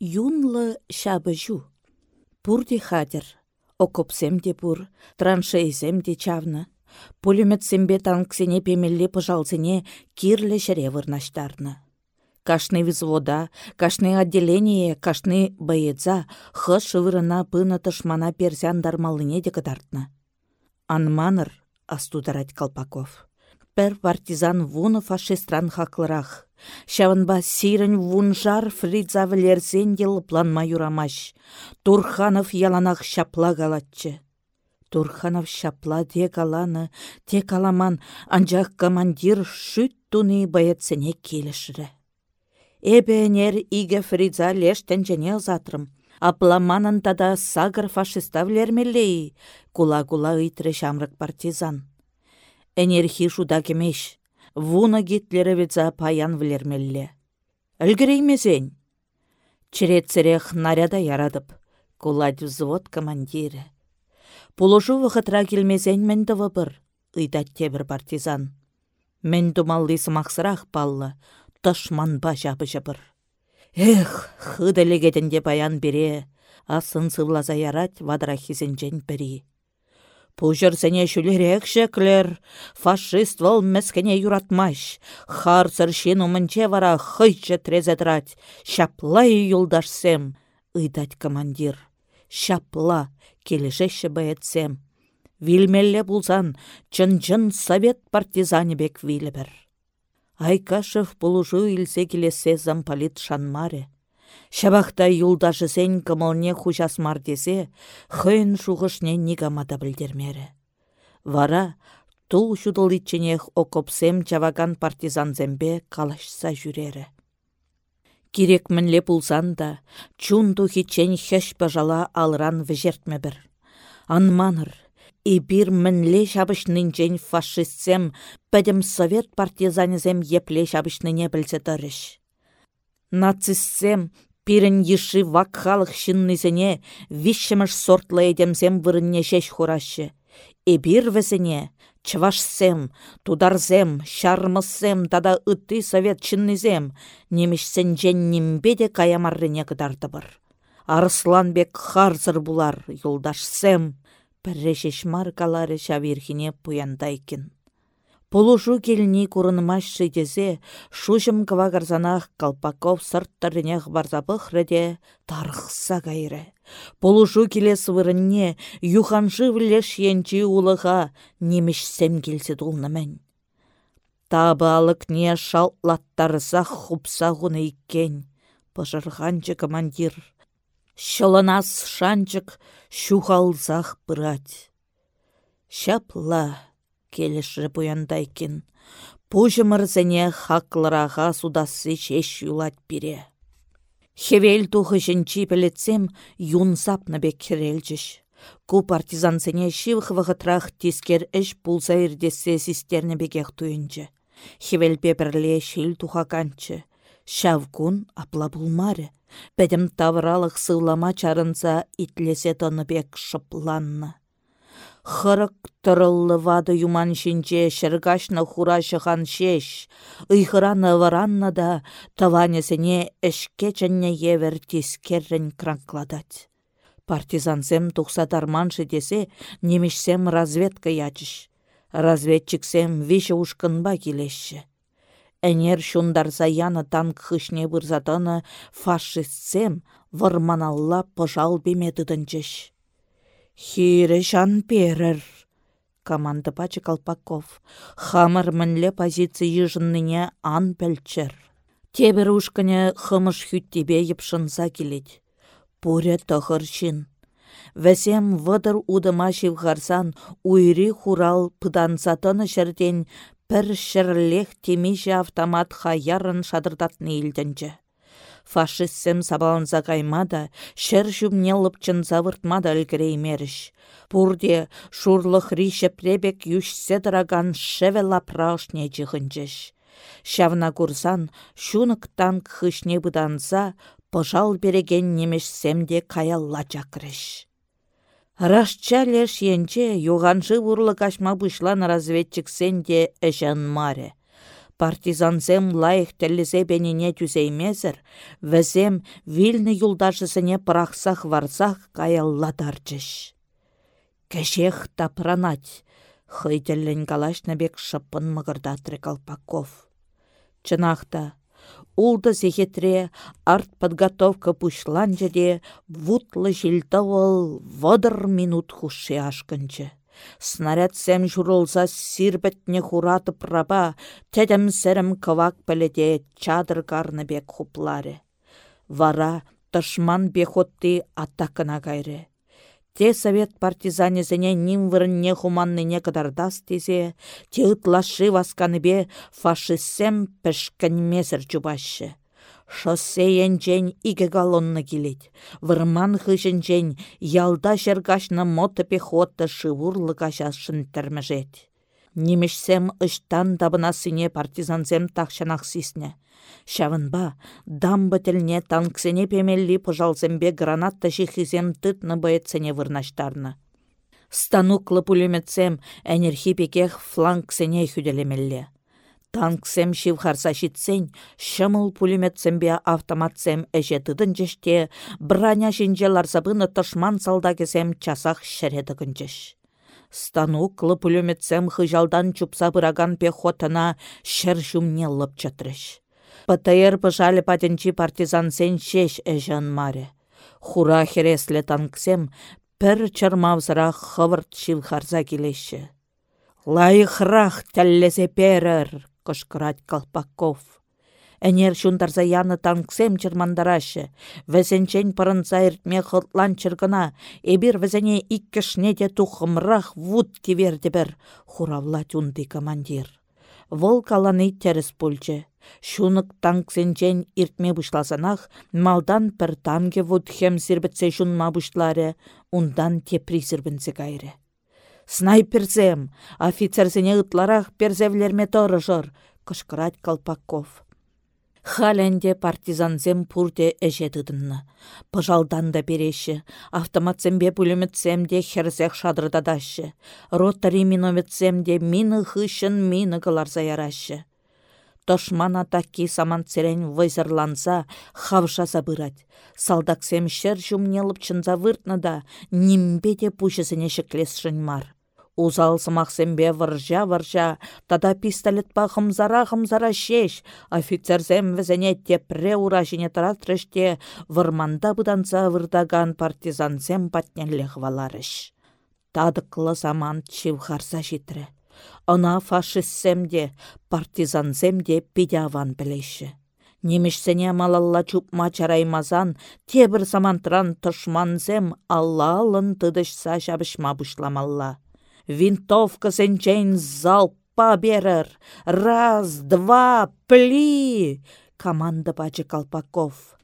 Юнлы шабы жу. Пурде хадер. Окопсем де пур, траншейсем де чавны. Пулеметсембе танксене пемелле пыжалсене кирлі вырнаштарны. Кашны взвода, кашны отделение, кашны боеца, хы шывырына пына тышмана персян дармалыне де кыдартны. Анманыр, астударать Колпаков. Пер партизан вуны фашистран хаклырах. Шавынба сирен вунжар фридза вілерзен планма юрамаш. Турханов яланах шапла галатчы. Турханов шапла де каланы, те каламан анжақ командир шүт туны баятсене келішірі. Эбенер иге фридза лештен жене затрым. Апламанын тада сагыр фашиста влермелей, кула-кула ыйтры шамрык партизан. Энерхи шуда кемеш, вуна гитлеровица паян влермелле. Үлгіреймесен. Черетсірех наряда ярадып, кулать взвод командирі. Пулышу вғытра келмесен мінді бір, ыйдат тебір партизан. Мен думаллы сымақсырақ паллы, тышман ба жабы жабыр. Эх, хыдылегедінде баян бере, асын сывлаза ярать вадрахизенжен бірі. Пужырсене шүлерек шеклер, фашист вăл мәскене юратмаш. Харсыр шин умынче вара хыйчы трезетрать. Шапла и юлдашсем, ыдать командир. Шапла, келешеші бәетсем. Вилмелле булсан, чын-чын совет партизане бек вилібір. Айкашев пулужу илсе келесе замполит шанмаре. Шабақта юлдашы сен кымылне хужасмар десе, хын шуғышне нигамада білдермері. Вара, тул шудыл итченех окопсем чаваган партизанзембе калашса жүрері. Кирек мінле пулсан да, чунду хитчен хеш пажала алран вежертме бір. Анманыр, и бир мінле шабышнынчен фашистсем, пәдім совет партизанезем епле шабышныне білсе тұрыш. Нацистсем Пирін еші вак халық шыннызіне вишшіміш сортлы едемсем вырынне шеш хурашы. Эбир візіне, чывашсем, тударзем, шармысем, тада ытты совет чыннызем, немішсен жен нембеде каямаррыне кыдарды бір. Арысланбек харзыр булар, юлдашсем, піррешеш маркалары шавирхине пуяндайкин. Полужу келні курынмаш шидезе, шушым квагарзанах Колпаков сырттарынех барзапых реде тарықса кайры. Полужу келе сывырынне, юханшы влеш енчі улыға немешсем келсе дулнымен. Табы алық не шалтлаттарзақ хупса ғуны иккен, пыжырғанчы командир. Шылынас шанчык шухалзақ бұрать. Шапла келеші бұяндайкен. Пұжымырзіне хақлыраға судасы шеш юлат бире. Хевел тухы жінчі юн сапны бек керелжіш. Ку партизансене шивх тискер іш пулса ирдесе систерні бекех туйынчы. Хевел пеперле шил тухаканчы. Шавкун апла булмары. Бәдім тавралық сыллама чарынса итлесе тоны бек шыпланны. Хырык тұрыллы вады юман шинче шыргашны хура шыған шеш. Ыйхыраны варанны да таванесіне ішке чәнне евер тискеррен кранкладать. Партизансем тұқса дарманшы десе, немешсем разведка ячыш. Разведчиксем виші ушкынба келеші. Әнер шундарса яны танк хышне бұрзатыны фашистсем варманалла пыжал беметыдынчыш. Хире жан перір. Команда пачы Колпаков. Хамыр мінлі позиции ежынныне ан пәлчір. Тебір ұшқыне хымыш хүттебе епшынса келет. Пуря тұхыр шын. Вәсем вăдыр удыма шивғарсан уйри хурал пыдансатыны шырден пір шырлех темеше автомат хаярын шадырдатны илдінчі фашистсем сабаланса каймада, шер жүмне лыпчын завыртмада ілгіреймеріш. Пурде шурлық риші пребек юшсе дыраган шеве лапрашне жығынчыш. Шавна курсан шунық танк хышне бұданса, пожал береген немешсемде каялла чакрыш. Рашча леш енче юғанжы урлы кашма бұшлан разведчик сенде әжан маре. Партизансем лайық тәлізе бәніне түзеймезір, візем вилні юлдашысыне пырақсақ варсақ каялладарчыш. Кәшех тапранать, хыйділін калашнабек шыппын мығырдатры Колпаков. Чынақта, улды зехетре арт подготовка пушлан жеде вутлы жилді ол водыр минут хуши ашкынчы. Снаряд сәм журылса сирбетне хураты праба, тәдім сәрім кывак пәледе чадыр карны бек хупларе. Вара тышман бехотты атакына кайры. Те совет партизанезіне ним вырынне хуманныне кадардас тезе, те ытлашы васканыбе фашистсем месір чубашы. Шоссе енчен иге галонны келет. Вырман хышынчен ялда жергашны моты пехота шывурлы кашашын тәрмежет. Немешсем ыштан табынасыне партизансем тақшанақ сисне. Шавынба, дамбы тіліне танксене пемелли пожалзембе гранатта жихизем тытны бăйытсене вырнаштарны. Стануклы пулеметсем әнерхи пекех флангсене хүделемелле. Танксем шивхарса шитсен, шымыл пулеметсембе автоматсем әже тыдын жеште, браня жинже ларзабыны тышман салдагесем часах шәреді күнчеш. Стануклы пулеметсем хыжалдан чупса быраган пехотына шәр жумне лып чатрыш. ПТР пыжалі патенчи партизансен шеш әжін маре. Хура хересле танксем пір чырмавзыра хывырт шилхарза келеші. Лайықрақ тәллесе кышкырать Колпаков. Әнер шундарза яны танксем чырмандарашы. Вәзенчен пырынса иртме хытлан чыргына, эбір вәзене иккішне де тухымрақ вуд кеверді бір, хуравла тюнды командир. Вол каланы терес пульчы. Шунық танксенчен иртме бұшласанақ, малдан пір тамге вудхем сірбітсе шунма бұшлары, ундан те присірбінсе кайры. Снайперзем, офицерсене ытларақ перзевлерме торы жор, кышкырать Колпаков. Халенде партизанзем пурде әжетідінні. Пыжалдан да береші, автоматсембе пулеметсемде херзех шадырдадашы. Ротари минометсемде мины хышын мины кыларза ярашы. Тошмана таки саманцерен вайзырланса, хавша забырать. Салдаксем шер жумнелып чынза выртны да, нимбеде пушесіне шеклесшін мар. Узал сымақсембе варжа-варжа, тада пистолет па хымзара-хымзара шеш, офицерзем візіне тепре ура жіне таратрыште вырманда бұданса вырдаган партизансем патнелі хваларыш. Тадықлы заман чивхарса житрі. Ына фашистсемде, партизансемде пидяван білеші. Немешсене малалла чупма чараймазан, тебір самантран тұшманзем алла алын тыдышса жабышма бұшламалла. Винтовка сенчен залпа берір. Раз, два, пли! Команда бачы Колпаков.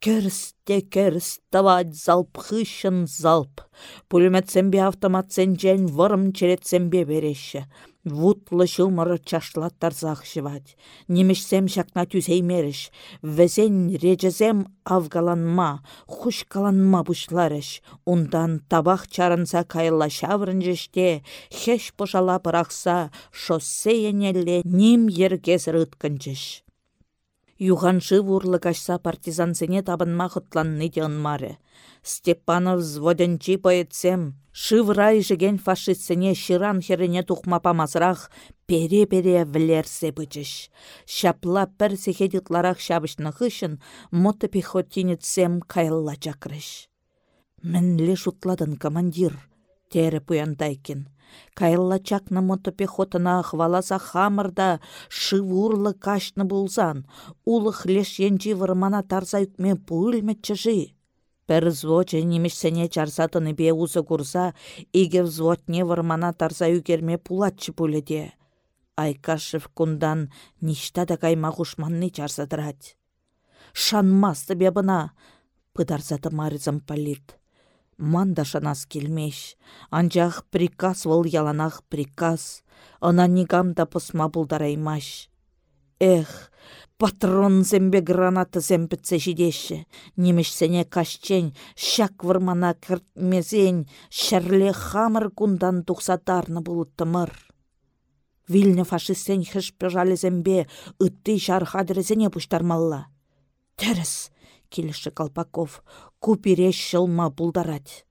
Керсте керс тавать залп хыщын залп. Пулеметсембе автоматсенчен вырым черетсембе береші. Вутлы шылмыры чашлаттар захшывать. Немешсем шакна меріш. Везен режезем авгаланма, хушкаланма бушларыш. Ундан табақ чарынса кайла шаврын жеште, хеш пожала пырақса, шоссе енелле ним ергезір ыткынчыш. Юғаншы вурлы кашса партизансене табынма хытланны маре. Степанов взводенчи поэтсем, Шыврай жеген фашистсене ширан херене тухмапамазрах пере-пере влерсе бычыш. Шапла пір сехедитларах шабышны хышын, моты пехотинецем кайылла чакрыш. Мінле шутладын командир, тері пуяндайкин. Кайылла чакны моты пехотына хваласа хамырда шывурлы кашны булзан, улы хлеш енчи вырмана тарза үкме чыжи. Пір взводче немешсене чарсатыны бе узы курса, иге взводне вармана тарса үгерме пулатчы пуледе. Айкашев кундан ништа да кайма хушманны чарсатырать. Шанмасты бе бына, пыдарзаты марызым полит. Манда шанас келмеш, анжақ приказ выл яланақ приказ, ына нигамда пысма бұлдараймаш. Эх, Патрон зембе граната земпітсе жидеші. Немешсене кашчен, шак вырмана кіртмезен, шәрле хамыр кундан тұқсатарны бұлыттымыр. Вильне фашистсен хыш пыжалезембе ытты жархадрезене пуштармалла. Тәріс, келіші Колпаков, купире шылма бұлдарать.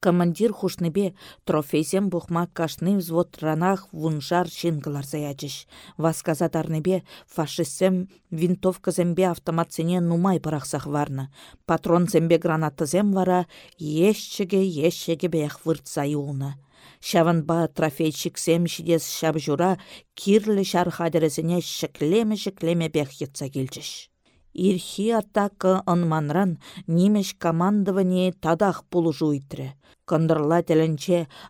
Командир хушныбе трофейсем бухма кашны взвод ранах вунжар шингалар заячыш. Васказатарныбе фашистсем винтовкасембе автоматсене нумай парахсах варна. Патронсембе гранатызем вара ешчеге ешчеге бех выртса юлна. Шаванба трофейчиксем шидес шабжура кирлі шархадересіне шіклеме-шіклеме бех етса келчіш. Ирхи атака ынманран немеш командование тадах пулужу итрі. Кондырла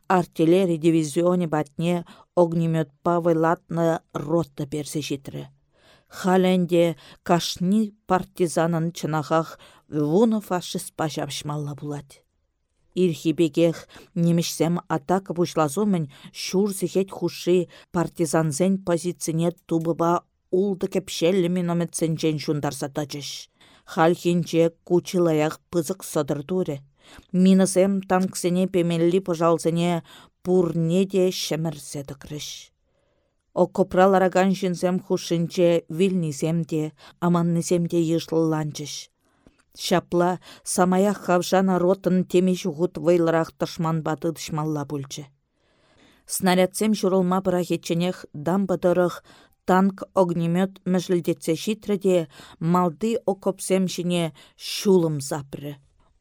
артиллерий дивизионе батне огнеметпа вайлатны ротта персе. Халенде кашни партизанын чынағақ вуны фашист пажапшмалла булать. Ирхибегех немешсем атака бушлазумен шур зехет хуши партизанзен позицине тубыба улды кепшеллі минометсенчен жундарса тачыш. Хальхинче кучылаяқ пызык сыдыр туре. Минысем танксене пемелли пожалсене пурне де шемірсе тықрыш. Окопрал араган жінсем хушинче вильнисем де, аманнисем де. Шапла самая хавжана ротын темеш ғут вайлырақ тышман баты дышмалла бүлчі. Снарядсем журылма бірахетченех дамбадырық танк огнемет мәжілдетсе житреде малды окопсем жіне шулым запры.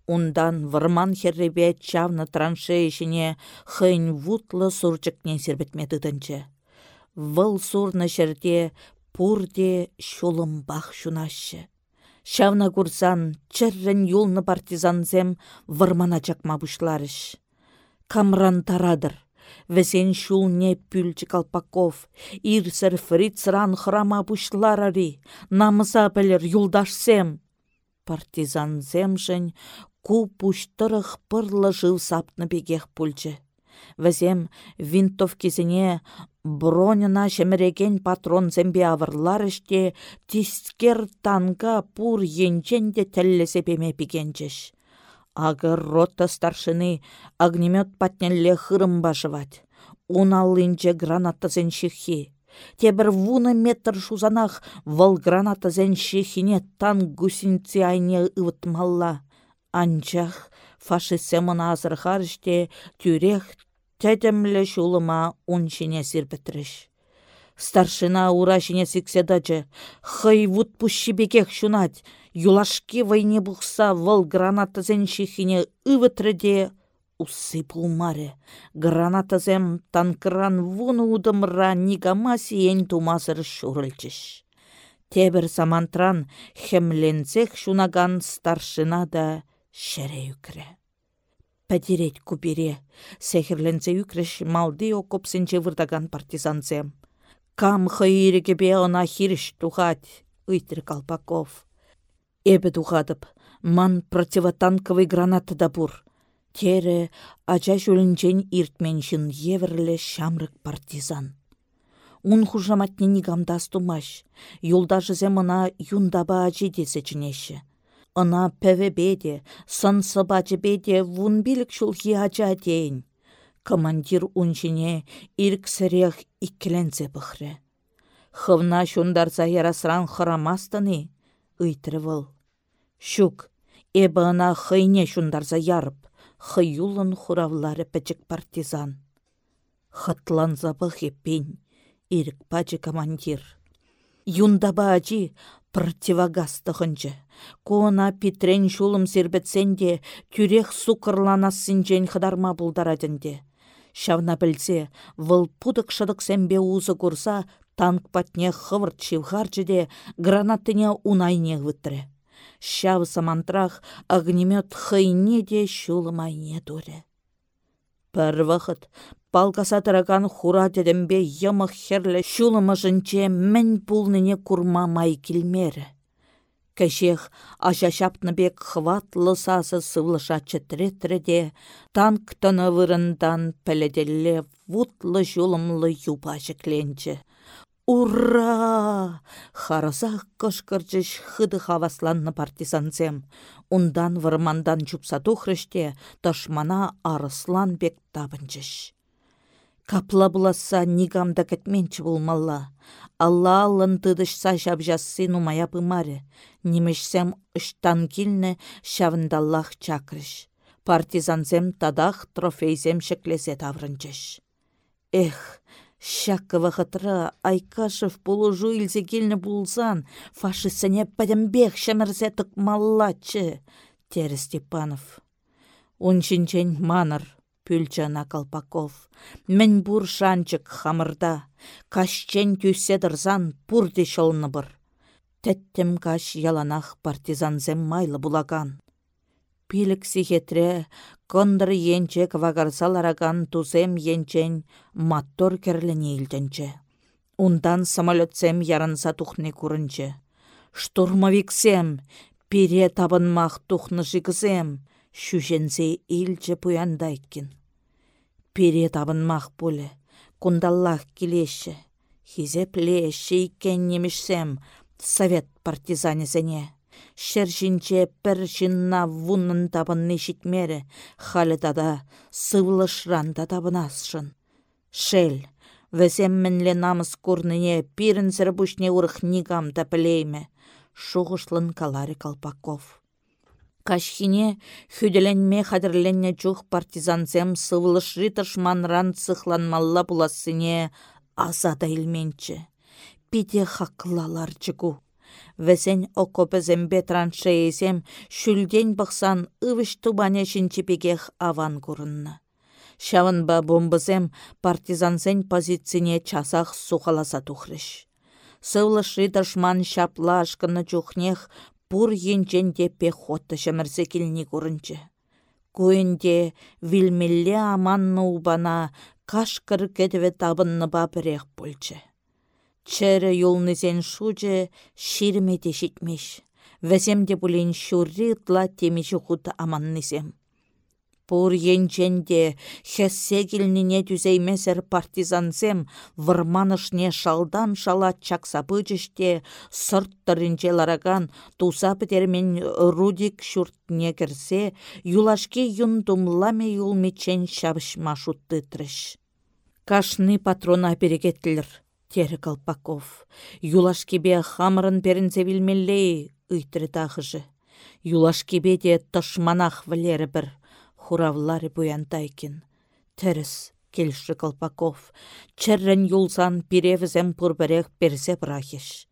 Ундан варман херребе чавны траншея жіне хын вутлы сурчыкне сербетметі дінчі. Выл сурны жерде пурде шулым бақ шунашы. Шавна курсан чыррын юлны партизанзем вармана чакма бушларыш. Камран тарадыр Весен шулне пүлчі калпаков, ирсір фрицран храма бұшларари, намыса білір юлдашсем. Партизан земшін ку пуштырых пырлы жыл сапны бегех пүлчі. Вәзем винтовкесіне бронина шеміреген патрон зембе авырлар іште тискер танга пур енчен де тәллесе беме пигенчеш. Агыр рота старшины огнемет патнелле хырым башывать. Уналлинче гранатазен шихи. Тебір вуны метр шузанах вал гранатазен шихине тан гусинцы айне ывытмалла. Анчах фашистсемын азыр іште тюрех тәтемлі шулыма уншине сирбітріш. Старшина урашине сикседачы, хай вуд пущи бекех шунать, юлашки войне бұқса вăл гранатызен шихине ывытрыде усы пулмаре. Гранатызем танкран вуны удымра нигама сиен тумасыр шурылчыш. Тебір самантран хемленцех шунаган старшина да шере үкре. Пәдерет купире, сехерленце үкреш малды окопсенче вырдаган партизанцем. Кам хыйреке бе она хирш тухать, ыйтыр Колпаков. Эбе тухатып, ман противотанковый граната да бур. Тере ача жөлінчен иртменшін еверлі шамрык партизан. Ун хужаматне нигамдас тумаш, юлдашызе мына юндаба ачы десе чынеші. Ына пәвебеде, сын сыбачы беде вун билік шулхи ача дейін командир унчине ирксірех иккілензе бұхры. Хывна шундарса ярасран хырамастыны, ыйтры Шук, эбі ына хыйне шундарса ярып, хыюлын хуравлары пәчік партизан. Хытланза бұхе пень, ирік пачы командир. Юндаба ачи противогаз тұхынчы. Кона питрен шулым сербетсенде, тюрех сукырланасынчен хыдарма бұлдарадынде. Шавна білсе, выл пудық шыдық узы курса, танк патне хывырт шивхарчыде гранатыне унайне выттры. Шав самантрах огнемет хыйне де шулымайне дуре. Пір вақыт палкаса тараган хура дедембе йымық херлі шулымы жынче мін пулныне курма май келмері. Кәшех бек хватлы сасы сывлыша чітіретірде, танк вырындан пәледелле вутлы жулымлы юпа жікленчі. Ура! Харасақ кышкырчыш хыды хавасланны партизанцем. Ундан вырмандан чупса тухрыште ташмана арыслан бек табынчыш. Капла буласа нигамда кәтменчі болмалла. Алла аллын тыдышса жабжасы нумая пымаре. Немешсем ыштан килне шавындаллах чакрыш. Партизанзем тадах трофейзем шеклесе таврынчыш. Эх, Шаккова хытра Айкашев полужу илзе келні булсан, фашистсене пәдімбек шәмірзе маллачы, тері Степанов. Уншинчен маныр, пүлчана Колпаков. Мен бур шанчык хамырда, кашчен тюссе дырзан пурде шолны бір. Тәттім каш яланах партизанзем майлы булаган. Пилік сихетре, кондыр енче квагарсалараган тузем енчен маттор керліне илтенче. Ундан самолетсем яранса тухне курынче. Штурмовиксем, пире табынмақ тухны жигізем, шүжензе илче пуяндайкин. Пире табынмақ боле, кундаллах келеші, хизеп леші икен немішсем, совет партизанезене. Шершінче пір жинна вуннын табын нешітмері, халі тада сывлышранда табынасшын. Шел, візем мінле намыс курныне пирін ұрық нигам да білейме. Шуғышлын калари Колпаков. Кашхине хүделенме қадірленне жүх партизанзем сывлышри тышманран цықланмалла буласыне азада илменчі. Пиде хақлалар чыгу. Вәсен окопезембе траншеесем шүлден бұқсан ывыш тубане шинчепегех аван курынна. Шавынба бомбызем партизансен позицине часах сухаласа тухрыш. Сывлышы дашман шапла ашкыны чухнех пур енченде пехотта шамырсе келіне көрінчі. Көйінде вилмелле аманны убана кашкыр кедве табынны ба бірек болчы. Чәрі юлнызен шучы ширме тешітмеш. Вәсемде бұлін шүрі ұтла темеші құты аманнызем. Пур енченде хәссе келніне түзеймесір партизансем вырманышне шалдан шала чаксапычыште сұрттырынче лараган. Туса пітермен рудик шүртне кірсе, юлашке юн думламе юлмечен шабышма шутты Кашны патрона перегеттілір тері Колпаков. Юлашкебе хамырын перінзе білмеллей ұйтыры тағыжы. Юлашкебе де тұшманақ вілері бір хуравлары буянтайкин. Тәріс, келші Колпаков, чәррін юлсан пиревізем пұрбірек перзе брахиш.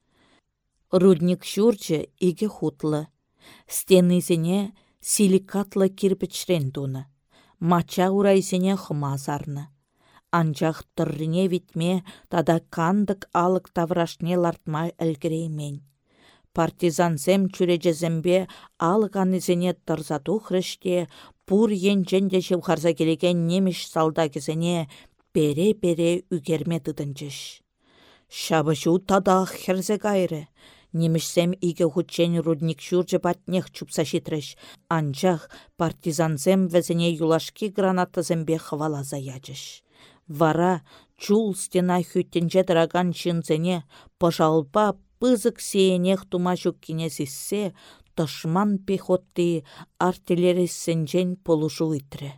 Рудник шүрчі иге хутлы. Стенізіне силикатлы кирпичрен туны. Мача урайсене хымазарны анчах тұррине витме тада кандык алык таврашне лартмай әлгіреймен. Партизансем чүрежезембе алык анызене тұрзату хрыште пур енченде шевхарса келеген немеш салда кезене пере-пере үгерме тыдынчыш. Шабышу тада херзе кайры. Немешсем иге хучен рудник шурчы патнех чупса шитреш. Анчах партизансем везене юлашки гранатызембе хвала заячыш. Вара чул стена хүттенче тыраган чынцене пожалпа пызык сейенех тума жүккене сиссе, тышман пехотты артиллериссенчен полушу итре.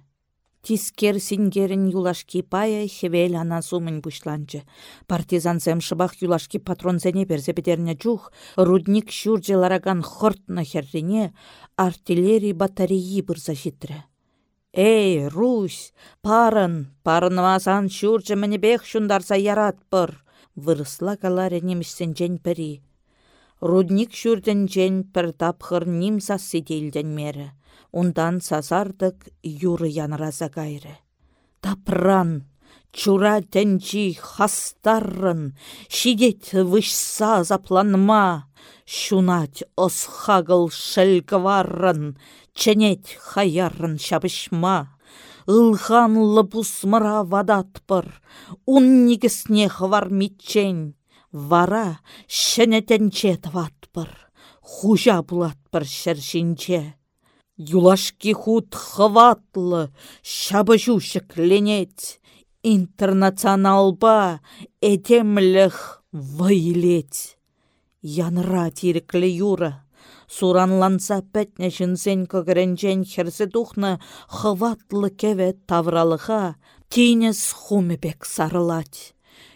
Тискер сингерін юлашки пая хевел ана сумын бұшланчы. Партизансем шыбақ юлашки патронзене берзе бедерне жух, рудник шурджелараган хортна херрине артиллерий батареи бұрза житре. Эй, Русь, парын, парынмасан шүрчі бек шундарса ярат бір. Вырысла каларе жен пірі. Рудник шүрден пір тапқыр ним сасы дейлден мері. Ундан сазардық юры янраза гайры. Тапран, чура тенчи хастаррын, шидет вышса запланма, шунать осхагыл шелгваррын, ченет хаярын шабышма. Илханлы пусмыра вадатпыр, ун хвар митчен. Вара шенетенче тватпыр, хужа булатпыр шершинче. Юлашки худ хватлы, шабыжу шекленет, интернационалба эдемліх вайлет. Янра тиреклі юра, Суранланса пәтне жынсен көгіренжен херсе тухны хыватлы кеве тавралыға, тинес хумебек сарылать.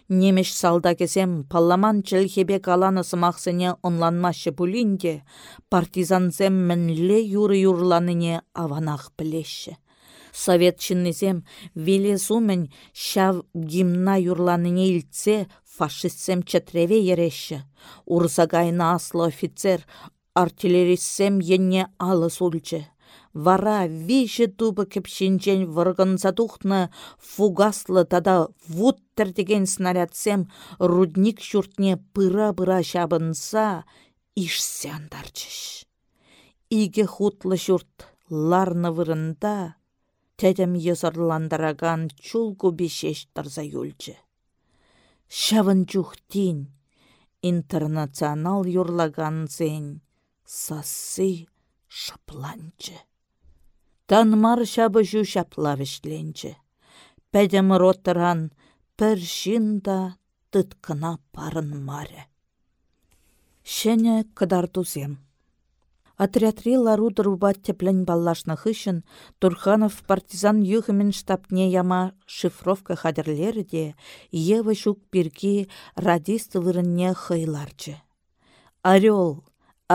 Немеш салда кезем палламан чілхебек аланы сымақсыне онланмашы бұлінде, партизанзем мінле юры-юрланыне аванақ білеші. Совет чиннезем веле шав гимна юрланыне илтсе фашистсем чатреве ереші. Урзагайна аслы офицер артиллеристсем енне алыс ульчы. Вара виже тубы кепшинчен выргынса тухны фугаслы тада вуттер деген снарядсем рудник шуртне пыра-пыра шабынса ишсе андарчыш. Иге хутлы шурт ларны вырында тәдім езырландараган чулгу бешеш тарза юлчы. Шавын чухтин интернационал юрлаган зен сасы шапланчы. Танмар шабы жу шаплавешленчі. Пәдім роттыран пір жинда тыткына парын маре. Шене кыдартузем. Отрядри ларудыр теплен Турханов партизан юхымен штабне яма шифровка хадерлері де, Ева шук пирки радисты вырынне хыйларчы. Орел,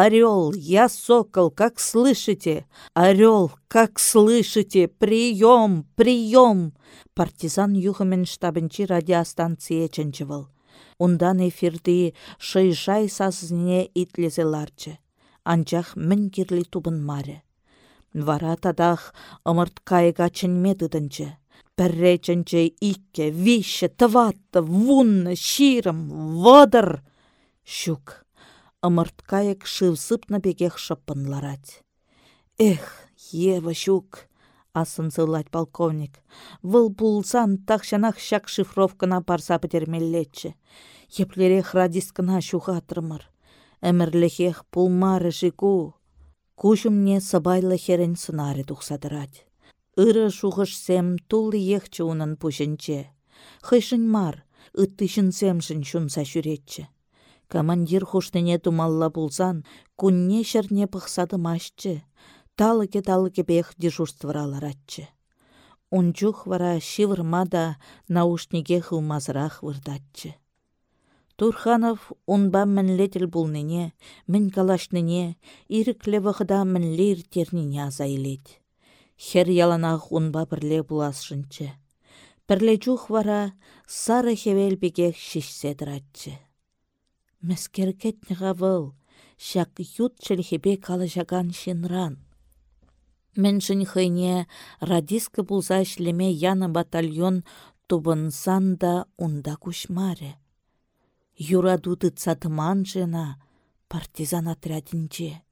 орел, я сокол, как слышите? Орел, как слышите? Прием, прием! Партизан юхымен штабынчи радиостанция чынчывыл. Ундан эфирді шыйжай сазыне итлезе ларчы анчах мін кирлі тубын маре. Вара тадах ымырт кайга чынме тыдынчы. Пірре чынчы икке, вище, тыватты, вунны, ширым, вадыр. Шук, ымырт кайык шывсыпны бегех шыппынларать. Эх, Ева шук, асын зылать полковник. Выл пулсан тахшанах шак шифровкана парса пітермеллетчі. Еплерех радискана шухатрымыр әмірліхех пулмары жику. Кушымне сабайлы херен тухсадырать. Ыры шухышсем тулы ехчі унын пушынче. Хышын мар, ыттышынсемшін шунса жүретчі. Командир хуштыне тумалла булсан, кунне шырне пықсады машчы. Талыке-талыке бех дежурствыраларатчы. Унчух вара шивырмада наушниге хылмазырақ вырдатчы. Турханов унба мінлетіл бұлныне, мін калашныне, иріклі вғыда мінлер тернине азайлет. Хер яланақ унба бірле бұласшынчы. Бірле жух вара сары хевел бігек шишсе дыратчы. Мәскеркетніға выл, шак ют чілхебе калажаган шинран. Мен жын хыйне радискі бұлза ішлеме яны батальон тубынсан да унда күшмаре. Юрадуды цатыман жена партизан отрядинче.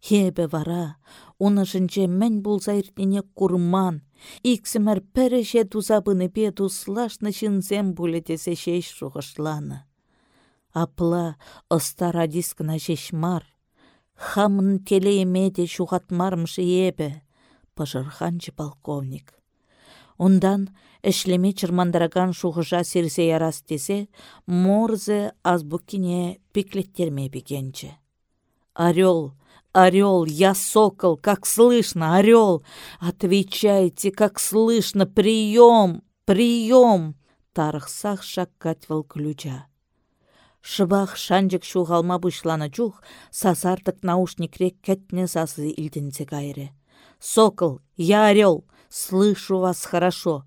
Хебе вара, уны жынче мен болса иртіне курман, иксімір пәріше тузабыны пе туслашны шинзем десе шеш шуғышланы. Апла ыста радискына шешмар, хамын телееме де шуғатмармшы ебе, пыжырханчы полковник. Ондан Эшлеме чырмандараган шухыжа сирсе ярас тесе, морзе азбукине пиклеттерме бігенчі. Орел, орел, я сокол, как слышно, орел! Отвечайте, как слышно, прием, прием! Тарықсақ шаккатвал ключа. Шыбақ шанжық шуғалма бұшланы чух, сазартық наушникрек кәтне сасы илденсе кайры. Сокол, я орел, слышу вас хорошо.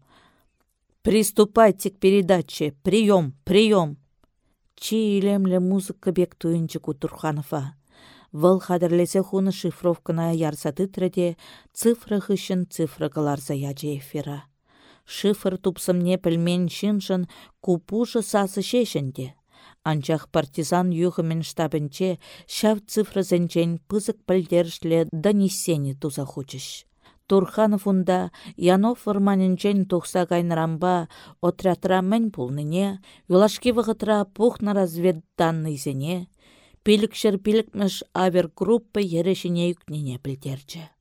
Приступайте к передаче. Прием, прием. Чилемле музыка бек туйынчы Кутурханова. Вăл хадырлесе хуны шифровкана ярсаты тіріде цифры хышын цифры каларса яче эфира. Шифр тупсымне пілмен шиншын купушы сасы шешінде. Анчах партизан юхымен штабынче шав цифры зенчен пызык пілдершле донесені туза хучыш. Турханов унда Янов вырманинчен тухса кайнырамба отрядра мӹнь пулнине, юлашки вғытра пухна разведданныйсене, пилікшір пилікміш авергруппы ерешіне юкнене білдерчі.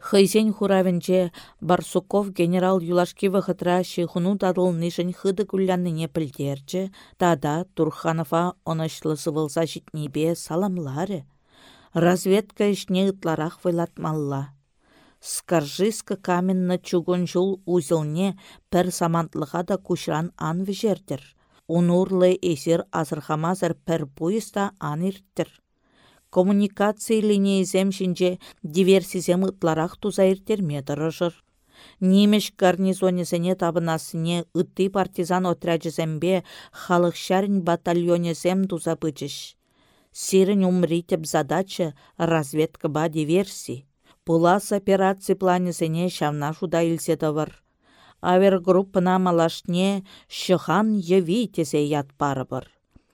Хыйсен хуравенче Барсуков генерал юлашки вғытра шихуну дадыл нишін хыды күллянныне білдерчі, тада Турханова онышлы сывылса житнебе саламлары. Разведка ішне ытларах вайлатмалла. Скаржиска каменна чугун жул узылне пір самантлыға да кушран ан вежердір. Унурлы эсир азырхамазыр пір поезда ан ирттір. Коммуникация линейзем шинже диверсизем ытларах туза иртерме дырыжыр. Нимеш гарнизонезене табынасыне ытты партизан отряджезембе халық шәрін батальонезем туза бычыш. Сирен умритеп задача разведка ба диверсий. Пулас операции планесене шавна шуда илсетовыр. Авер группына малашне шыхан еви тесе ят барыбыр.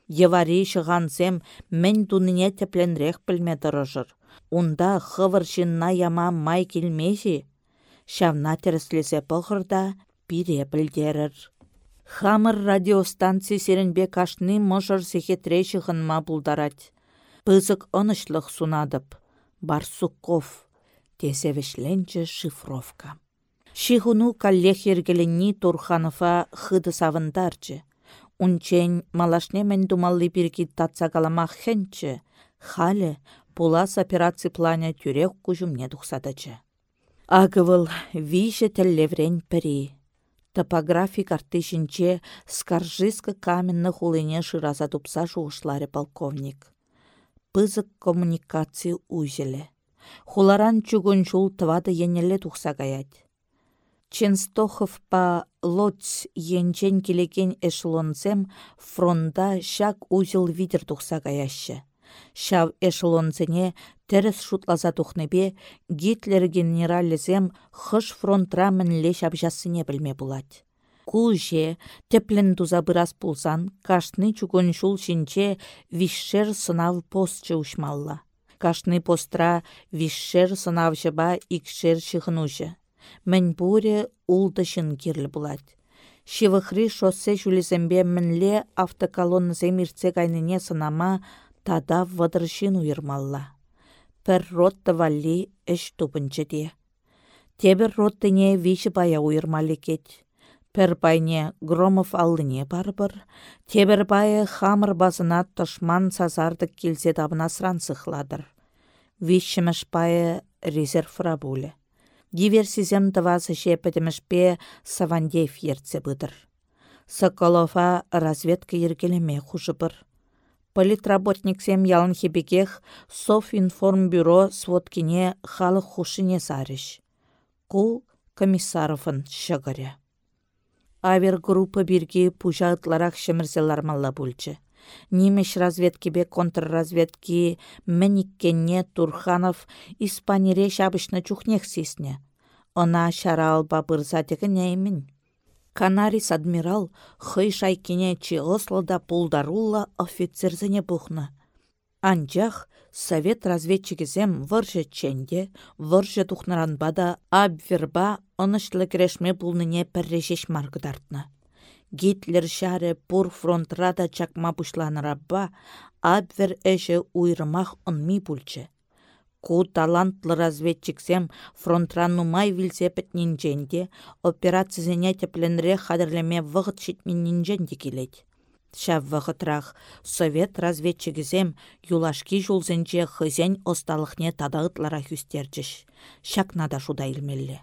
Евари шығансем мен туныне тепленрех пілме тұрыжыр. Унда хывыр яма май келмеші. Шавна тіріслесе пұғырда пире білдерір. Хамыр радиостанций серенбе кашны можыр сехетре шығынма бұлдарать. Пызык онышлық сунадып. Барсуков. Тесевешленче шифровка. Шихуну каллех ергеленни Турханова хыды савындарчы. Унчен малашне мен думалли бирги татса каламах хенче. Хале пулас операций планя тюрек кужумне тухсадачы. Агывыл виже теллеврен пірі. Топографик артышінче скаржиска каменны хулыне шыраза тупса жуышлары полковник. Пызык коммуникации узелі. Хуларан чугун жул тывады енелі тухса. Ченстохов па лоц енчен келеген эшелонзем фронда шак узел видер тухса гаяща. Шав эшелонзене тәріс шутлаза тухнебе Гитлер генералізем хыш фронтра мінле шабжасыне білме булать. Кулже теплен туза бырас пулсан, кашны чугон шул шинче вишшер сынав постчы ушмалла. Кашны постра вишшер сынав жыба икшер шығынушы. Мен буре улдышын кирлі булать. Шивыхри шоссе жүлізембе мінле автоколоннызем ирце кайныне сынама тада вадыршын уйырмалла пір ротты валли үш тупынчы де. Тебір роттыне виші бая уйырмалы кет. Пір байне Громов аллыне барбыр, тебір байы хамыр басына тұшман сазардық келсе табына сыран сықладыр. Вишіміш байы резерв рабулі. Диверсизем тывасы пе савандев ерце бұдыр. Соколова разведка ергелеме хужыбыр политработниксем ялын хебекех Софинформбюро сводкине халық хушине сарыш. Ку комиссаровын шығыры. Авер группа бирги пужа ытларах шемірзелармалла бульчы. Нимеш разведкебе контрразведки Мәниккенне Турханов Испанире шабышны чухнех сисне. Она шара алба бырза Канарис адмирал хый шайкине Ослода пулдарулла офицерзене бухна. Анчах совет разведчикізем выржы ченде, выржы бада абверба онышлы крешме пулныне пәррешеш маргыдартна. Гитлер шаре пур фронтрада чакма пушланырабба, абвер эше уйрымах онми пульчы. Ку талантлы разведчиксем фронтранну май вилсе пітнінженде, операциясене тепленре хадырлеме вғыт шитменнінженде келет. Шав вғытрах совет разведчикізем юлашки жулзенче хызен осталықне тадағытлара хүстерчіш. Шакнада шуда илмелле.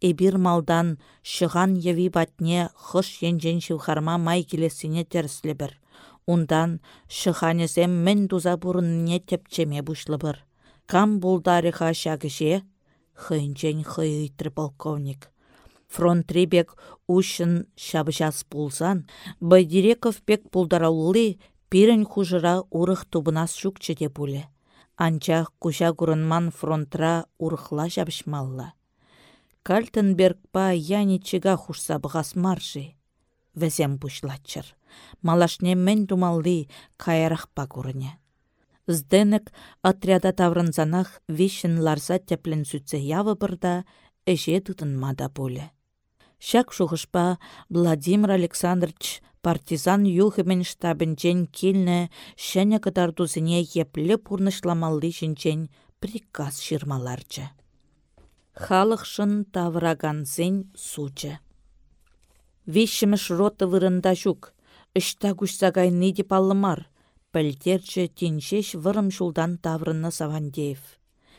Эбир малдан шыған еви батне хыш енжен шывхарма май келесіне терслебір. Ундан шығанезем мен дуза бұрынне тепчеме бұшлыбыр Кам булдариха шагыше? Хынчен хыйтры полковник. Фронт ребек ушын шабышас пулсан, Байдиреков пек пулдараулы пирен хужыра урых тубынас шукчы де пуле. Анчах куша гурынман фронтра урыхла жабышмалла. Кальтенберг па яничіга хушса бұғас маржи. Вәзем бұшлатчыр. Малашне мен каярах па. Зденек отряда таврынзанах вишін ларса тепленн сүтсе явы бұрда, эже мада боле. Шак шухышпа Владимир Александрович партизан юхымен штабінчен келні шәне кытардузыне еплі пурнышламалли жінчен приказ шырмаларчы. Халық шын тавраганзен сучы. Вишіміш роты вырында жүк, үшта күшсагай ниді паллымар, пәлтерчі тиншеш вырым шулдан таврынны Савандеев.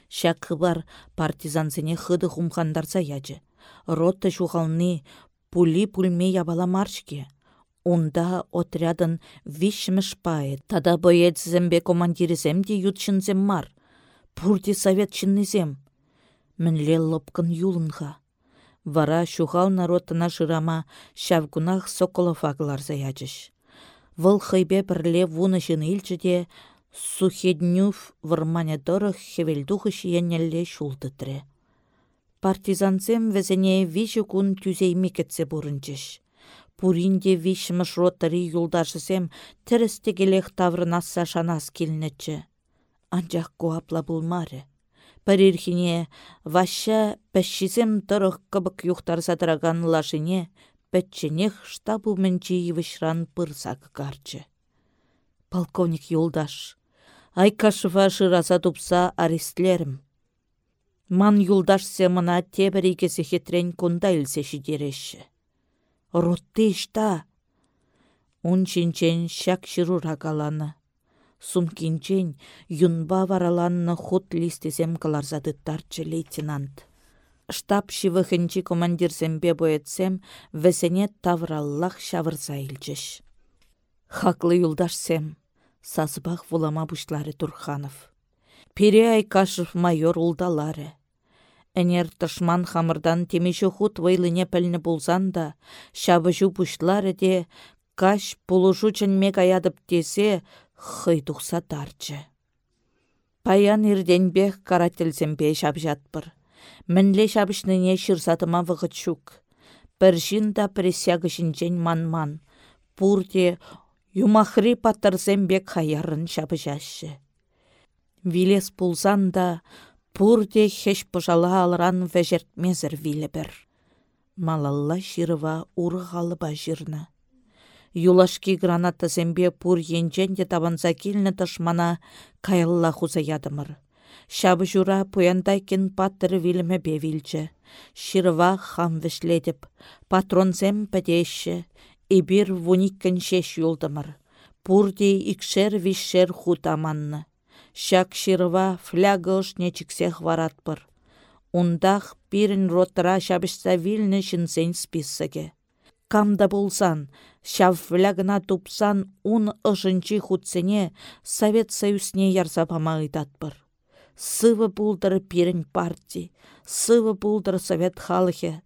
Шак хыбар партизансыне хыды хумхандарса ячы. Ротты шухалны пули пульме ябала маршке. Унда отрядын вишмеш пае. Тада боецзембе командирізем де ютшынзем мар. Пурди совет чыннызем. Мінле лопкын юлынға. Вара шухал народына жырама шавгунах соколов агларза ячыш. Вăл хăйпе пӗрле вуны çын илчче сухеднюв вырмане тӑрăх хевелдухы шиеннелле çултытрре. Партизансем вӹсене виҫе кун тюзейми кетсе пурынчыш. Пуринде вишмыш роттари юлдашысем тірісті келех таврынасса шанас келнетчі. Анчах куапла булмары. Пәрірхіне ваща пәшшізем тұрық кыбык юхтарса тұраган лашыне пәтченех штабу мӹнчи вышран пырса карчы. Полковник юлдаш. Айкашыва шыраса тупса арестлерім. Ман юлдаш семына тебір икесі хетрен кунда илсе шидереші. Ротты ішта. Ун чинчен шак шырура каланы. Сумкинчен юнба вараланны хут листесем каларзадыттарчы лейтенант штаб шивыхынчи командирсембе боетсем весене тавраллах шавырса илчеш. Хаклы юлдашсем, сазбах вулама бушлары Турханов. Пире Айкашев майор улдалары. Энер тышман хамырдан темеші худ вайлыне болсан да, бұшлары де каш пулушу чынмек аядып десе, хый тұқса тарчы. Паян ирденбек карателзембе шабжатпыр. Мінле шабышныне шырсатыма вғыт шук. Піршін да пресягы ман-ман. Пурте юмахри бек хаярын шабыжашы. Вилес пулсан да пурте хеш пұжала алыран вәжертмезір вилі бір. Малалла шырыва урғалыба жырны. Юлашки граната зембе пур енжен де табанса келіні ташмана кайылла хуза ядымыр. Шабы жура пуяндайкен паттыры виліме бевилчі. Шырва хам вішледіп, патронзем пәдеші, ибір вуниккен шеш юлдымыр. Пурди икшер вишшер хут аманны. Шак шырва флягыш нечіксех варатпыр. Ундах пирін ротыра шабышса вилні шынсен списсыге. Камда болсан, шав флягына тупсан ун ышынчи хутсене Совет Союзне ярса памағыдатпыр сывы пулдыр пирін парти, сывы пулдыр совет халыхе,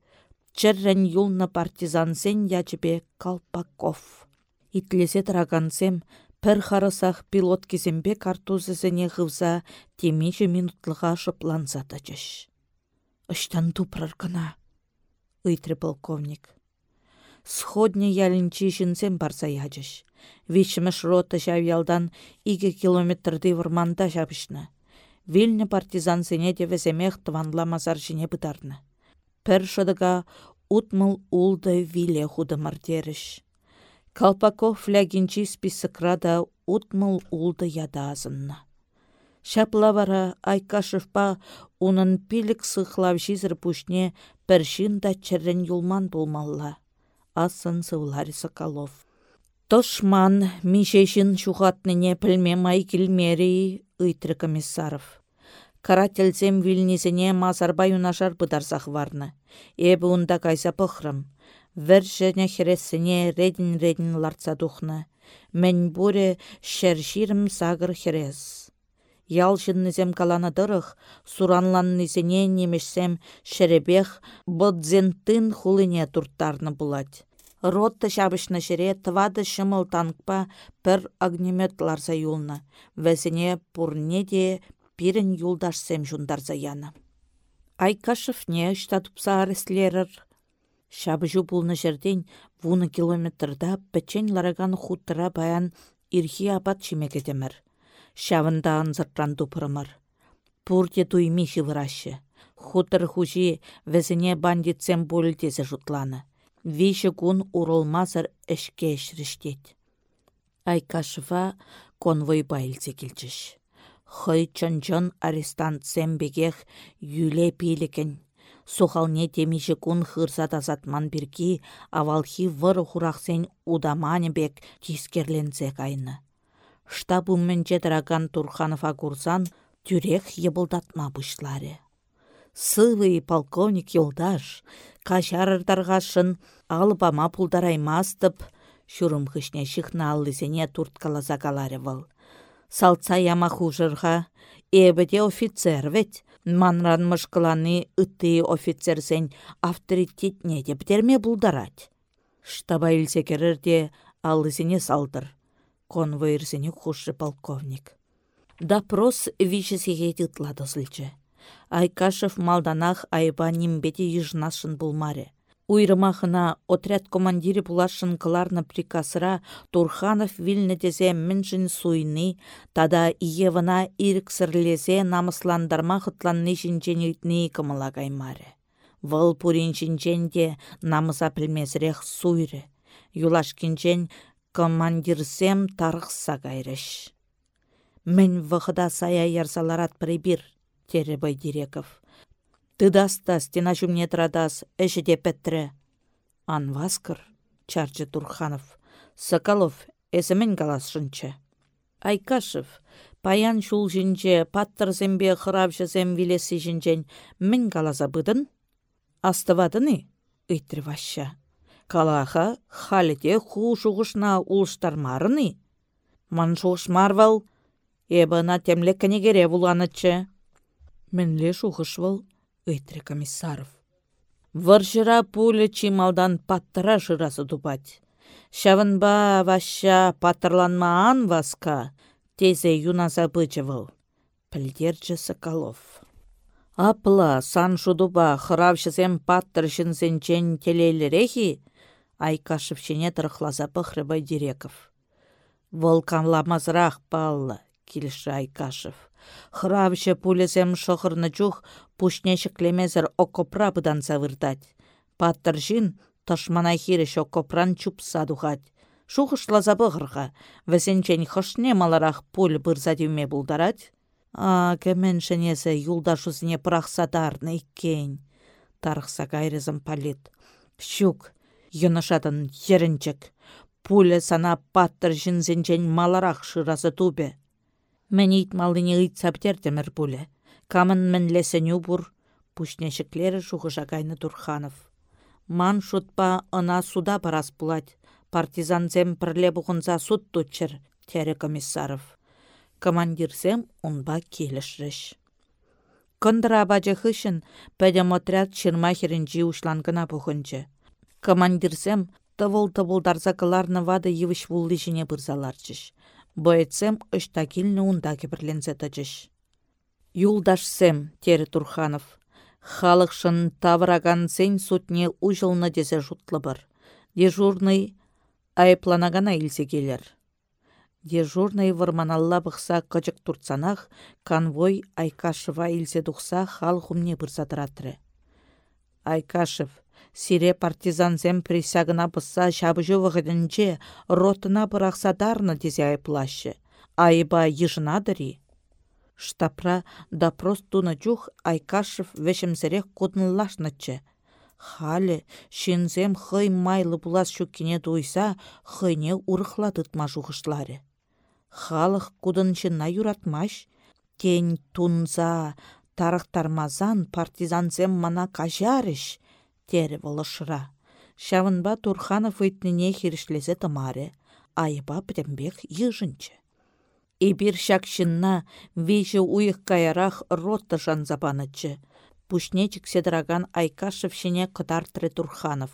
чәррән юлна партизансен ячіпе Калпаков. Итлесе трагансем, пір харысақ пилот кезембе картузысыне ғывза темеші минутлыға шыпланса тачыш. Ыштан тупрар кына, ыйтры полковник. Сходне ялінчі жінсем барса ячыш. Вичмеш рота жавялдан иге километрді вырманда жабышны. Вильня партизан сене де весемех тванла мазар жіне бұдарны. Пір шыдыға утмыл улды виле худы мардеріш. Калпаков флягинчи списыкрада утмыл улды ядазынна. Шапла вара Айкашевпа унын пилік сықлав жизір пушне піршін да юлман болмалла. Асын сывлари Соколов. Тошман мишешін шухатныне пілме май келмері комиссаров. Карательзем вильнизене мазарба юнашар бұдарсақ варны. Эбі унда кайса пықрым. Вір және хересіне редін-редін ларца духны. Мен буре шәрширім сагыр херес. Ял жыннызем каланы дырых, суранланнызене немешсем шеребех бұдзентын хулыне турттарны булать. Ротты шабышны шыре тывады шымыл танкпа пір огнемет ларса юлны. Вәсіне пурне де пирін юлдашсем жундарса яны. Айкашев не штатупса арестлерір. Шабы жу бұлны жерден вуны километрда пәчен лараган хуттыра баян ирхи апат шимекетемір. Шавында анзыртран тупырымыр. Пурте туйми шывырашы. Хутыр хужи вәзіне бандитсем болітесі жұтланы. Виші күн урылмазыр әшке әшіріштет. Конвой байлзе келчіш. Хый чын арестант сәмбегех юле пилікен. Сухалне темеші күн хырса тазатман бірки, авалхи выр хурақсен удаманы бек тискерленсе кайны. Штабумменче драган Турханова курсан тюрех ебылдатма бұшларе. Сывый полковник юлдаш, кашарырдарғашын албама пулдараймастып, шурым хышне шихна аллысене вăл. Салца яма хужырға, эбіде офицер ведь, манран мышкыланы ытты офицерсен авторитетне де бітерме бұлдарать. Штаба илсе керерде аллысене салдыр. Конвойырсене хужы полковник. Допрос вишесеге тытлады сылчы. Айкашев малданах айба нимбеде ежнашын булмаре. Уйрымахына отряд командире пулашын кыларны приказра Турханов вилнетезе мінжін суйны, тада иевына ирксірлезе намысландарма хытланны жінженетні кымыла каймаре. Вăл пурин жінженде намыса пілмезрех суйры. Юлашкинчен командирсем тарықса кайрыш. Мен вăхыда сая ярсаларат прибир, тере Байдиреков. Тыдаста стена жүмне традас, әші де пәттірі. Анваскыр, чарчы Турханов. Соколов, әсімен каласшынчы. Айкашев, паян шул жінже, паттыр зембе хырап зем вилесі жінжен, мен каласа бұдын? Астывадыны? Үйтір ваща. Калаха, халите ху шуғышна улштармарыны? Маншуғыш марвал, Эбана темле кенегере вуланычы. Мінле ыйтре комиссаров. Варшыра пулі чималдан паттыра жырасы тупать. Шавынба ваша паттырланмаан васка, тезе юнаса бычывыл. Пілдерчі Соколов. Апла сан шудуба хыравшызем паттыр жынсенчен телейлерехи, Айкашев шене тұрықласа пықрыбай диреков. Волканламазырақ баллы, килші Айкашев. Хравше пулесем шохырны чух пушне шеклемезір окопра бұдан савырдать. Паттыр жин ташмана хиреш окопран чупса духать. Шухышла бұғырға, вәсенчен хышне маларақ пуль бұрза деуме бұлдарать. А, кәмен шенесі юлдашузіне пырақсадарны иккен. Тарықса кайрызым палит. Щук, йынышатын ерінчік. Пуля сана паттыр жінзенчен маларақ шырасы тубе. Мен итмалыне ит саптердемір пуле. Камын мен лесеню бур, пушнешіклері жуғыша кайны Турханов. Ман шутпа ына суда парас булать. Партизанзем пірле бұғынза суд тутчыр, тәрі комиссаров. Командирзем унба келішріш. Кындыра бачы хышын пәдем отряд шырма херінжі ушлангына бұғынчы. Командирзем тывыл-тывылдарза кыларны вады евіш вулды жіне бұрзаларчыш. Бойцем ұштакилні унда кебірленсе тачыш. Юлдашсем, тері Турханов. Халықшын тавраган сен сутне ұжылны десе жұтлы бір. Дежурный айыпланагана илсе келер. Дежурный варманалла бұқса қычық турцанах, конвой Айкашева илсе дұқса халық умне бұрсатыратыры. Айкашев, сире партизанзем присягына бұсса шабыжы вғыдінче ротына бұрақсадарны дезе айплашы. Айба ежынадыри. Штапра допрос туна чух Айкашев вешімсірек куднылашнычы. Халі, шинзем хый майлы булас шуккене дуйса, хыйне урықладытма жуғышлары. Халық кудынчына юратмаш, тень тунза, тарықтармазан партизанзем мана кажарыш, тере волышыра. Шавынба Турханов ыйтнине хирішлесе тымаре, айыба пітембек ежінчі. Эбир шакшынна вейші уйық каярах ротты жанзапанычы. Пушне седраган Айкашев шене кытартыры Турханов.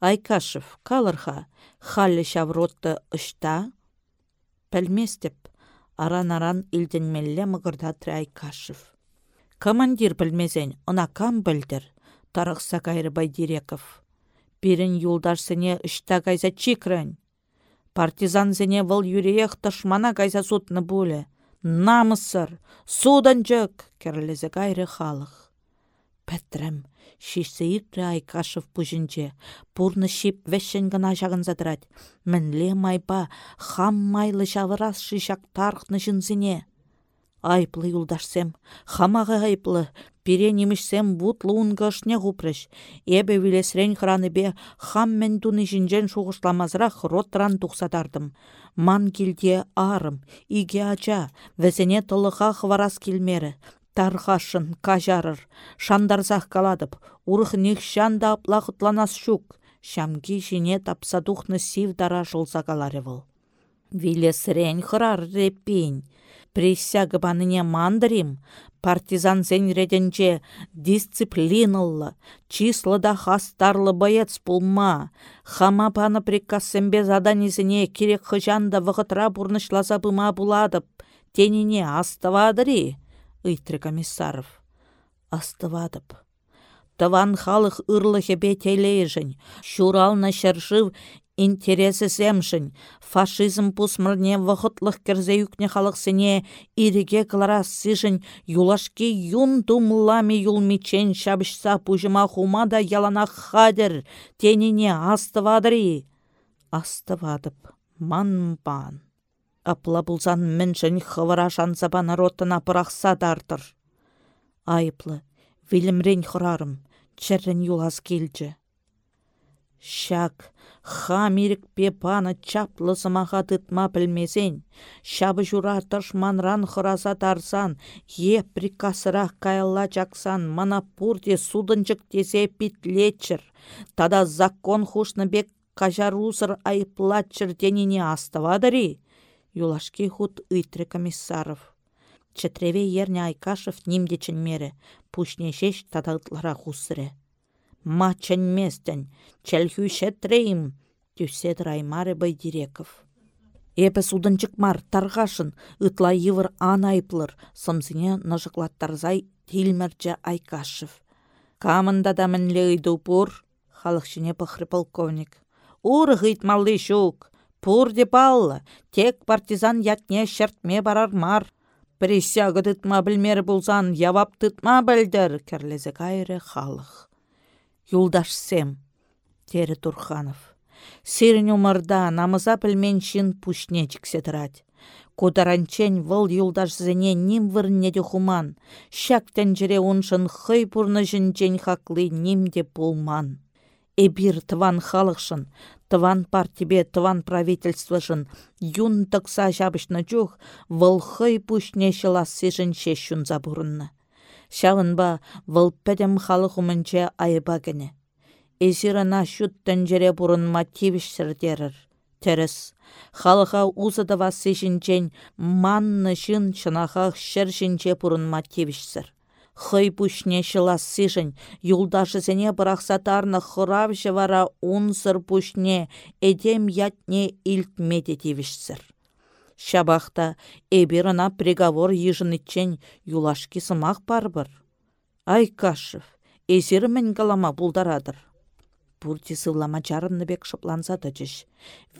Айкашев, калырха, халлы шавротты ұшта? Пәлместеп, аран-аран илденмелле мығырдатры Айкашев. Командир білмезен, она кам білдір, тарықса кайры Байдиреков. Бірін юлдашсыне үшта кайза чикрын. Партизанзыне выл юреях тышмана кайза сутны бұлі. Намысыр, судан жүк, керлезе кайры халық. Пәттрім, шишсе иртрі айкашев пұжынче, пұрны шип вәшін гына жағын задырад. Мінле майба, хам майлы жавырас шишак тарқны жынзіне. Айплы юлдашсем, хамағы айплы, Пире немішсем бутлы унгашне гупрыш. Эбе вилесрен храны бе хам мен туны жинжен шуғышламазырақ ротран тұқсатардым. Ман килде арым, иге ача, вәзіне тылыға хварас келмері. Тархашын, кажарыр, шандарзақ каладып, урых шанда аплақытланас шук. Шамги жіне тапсадухны сив дара каларевыл. Вилесрен хырар репень. Присяғы баныне мандарим, партизан реденче дисциплиныллы, числыда хастарлы боец пулма, хама паны прикассембе заданизіне керек хыжанда вғытра бұрнышласа бұма буладып, тенине астывадыри, ыйтры комиссаров. Астывадып. Тыван халық ырлы хебе телейжін, шурална шыршыв интересы сәмшін, фашизм пусмырне вахытлық кірзе юкне халықсыне ириге кларас сижін юлашки юн тумлами юлмичен шабышса пужыма хумада ялана хадер, тенине астывадыри. Астывадып, ман-пан. Апла бұлзан міншін хывыра шансаба народына пырақса дартыр. Айыплы, вилімрен хұрарым, чәрін юлас келчі. Шак, Хамирик пепаны чаплы сымаға тытма білмесен, шабы жура манран хыраса тарсан, е прикасырақ кайылла жақсан, мана пурде судынчык тесе питлетчір. Тада закон бек кажарусыр айыплатчыр тенине астывадыри. Юлашки худ ыйтры комиссаров. Четреве ерне Айкашев нимдечін мере, пушне шеш тада ытлара хусыре. Ма чәнместен, чәлхü шәтрейім, тюсет раймары байдиреков. Эпі судынчык мар тарғашын, ытла йывыр ан айплыр, сымсыне нажықлаттарзай тилмерче Айкашев. Камында да мінле ыйду пур, халықшыне пықры полковник. Ур ғыйтмалды пур деп аллы, тек партизан ятне шертме барар мар. Присяғы тытма білмер бұлзан, явап тытма білдір, керлезе кайры халық. Юлдашсем, тері Турханов. Сирін умарда намыза пілменшін пушне чіксе тұрад. Кударанчен выл юлдашзене ним вырне хуман. Шак тәнжіре уншын хый пурны жінчен хаклы нимде пулман. Эбир тыван халықшын, тыван партибе тыван правительствышын, юн тықса жабышны жух, выл хый пушне жінче шун забурынны. Шағынба вăл пӹтӹм халых умменнче айыпа кӗнне. Эсирына çут тӗнчере пурынма тивишсӗр терӗр. Тәріс, халыха узыды васы жінчен манны жын чынахах шыр жінче пурынма тивишсір. Хый шылас сижін, юлдашысене бұрақсатарны хырав жывара унсыр пушне эдем ятне илтмеде тивишсір. Шабахта эбирына приговор ешінітчен юлашки сымақ барбыр. Айкашев, эсері мен қалама бұлдарадыр. Пурти сывлама чарынны бек шыпланса тычыш.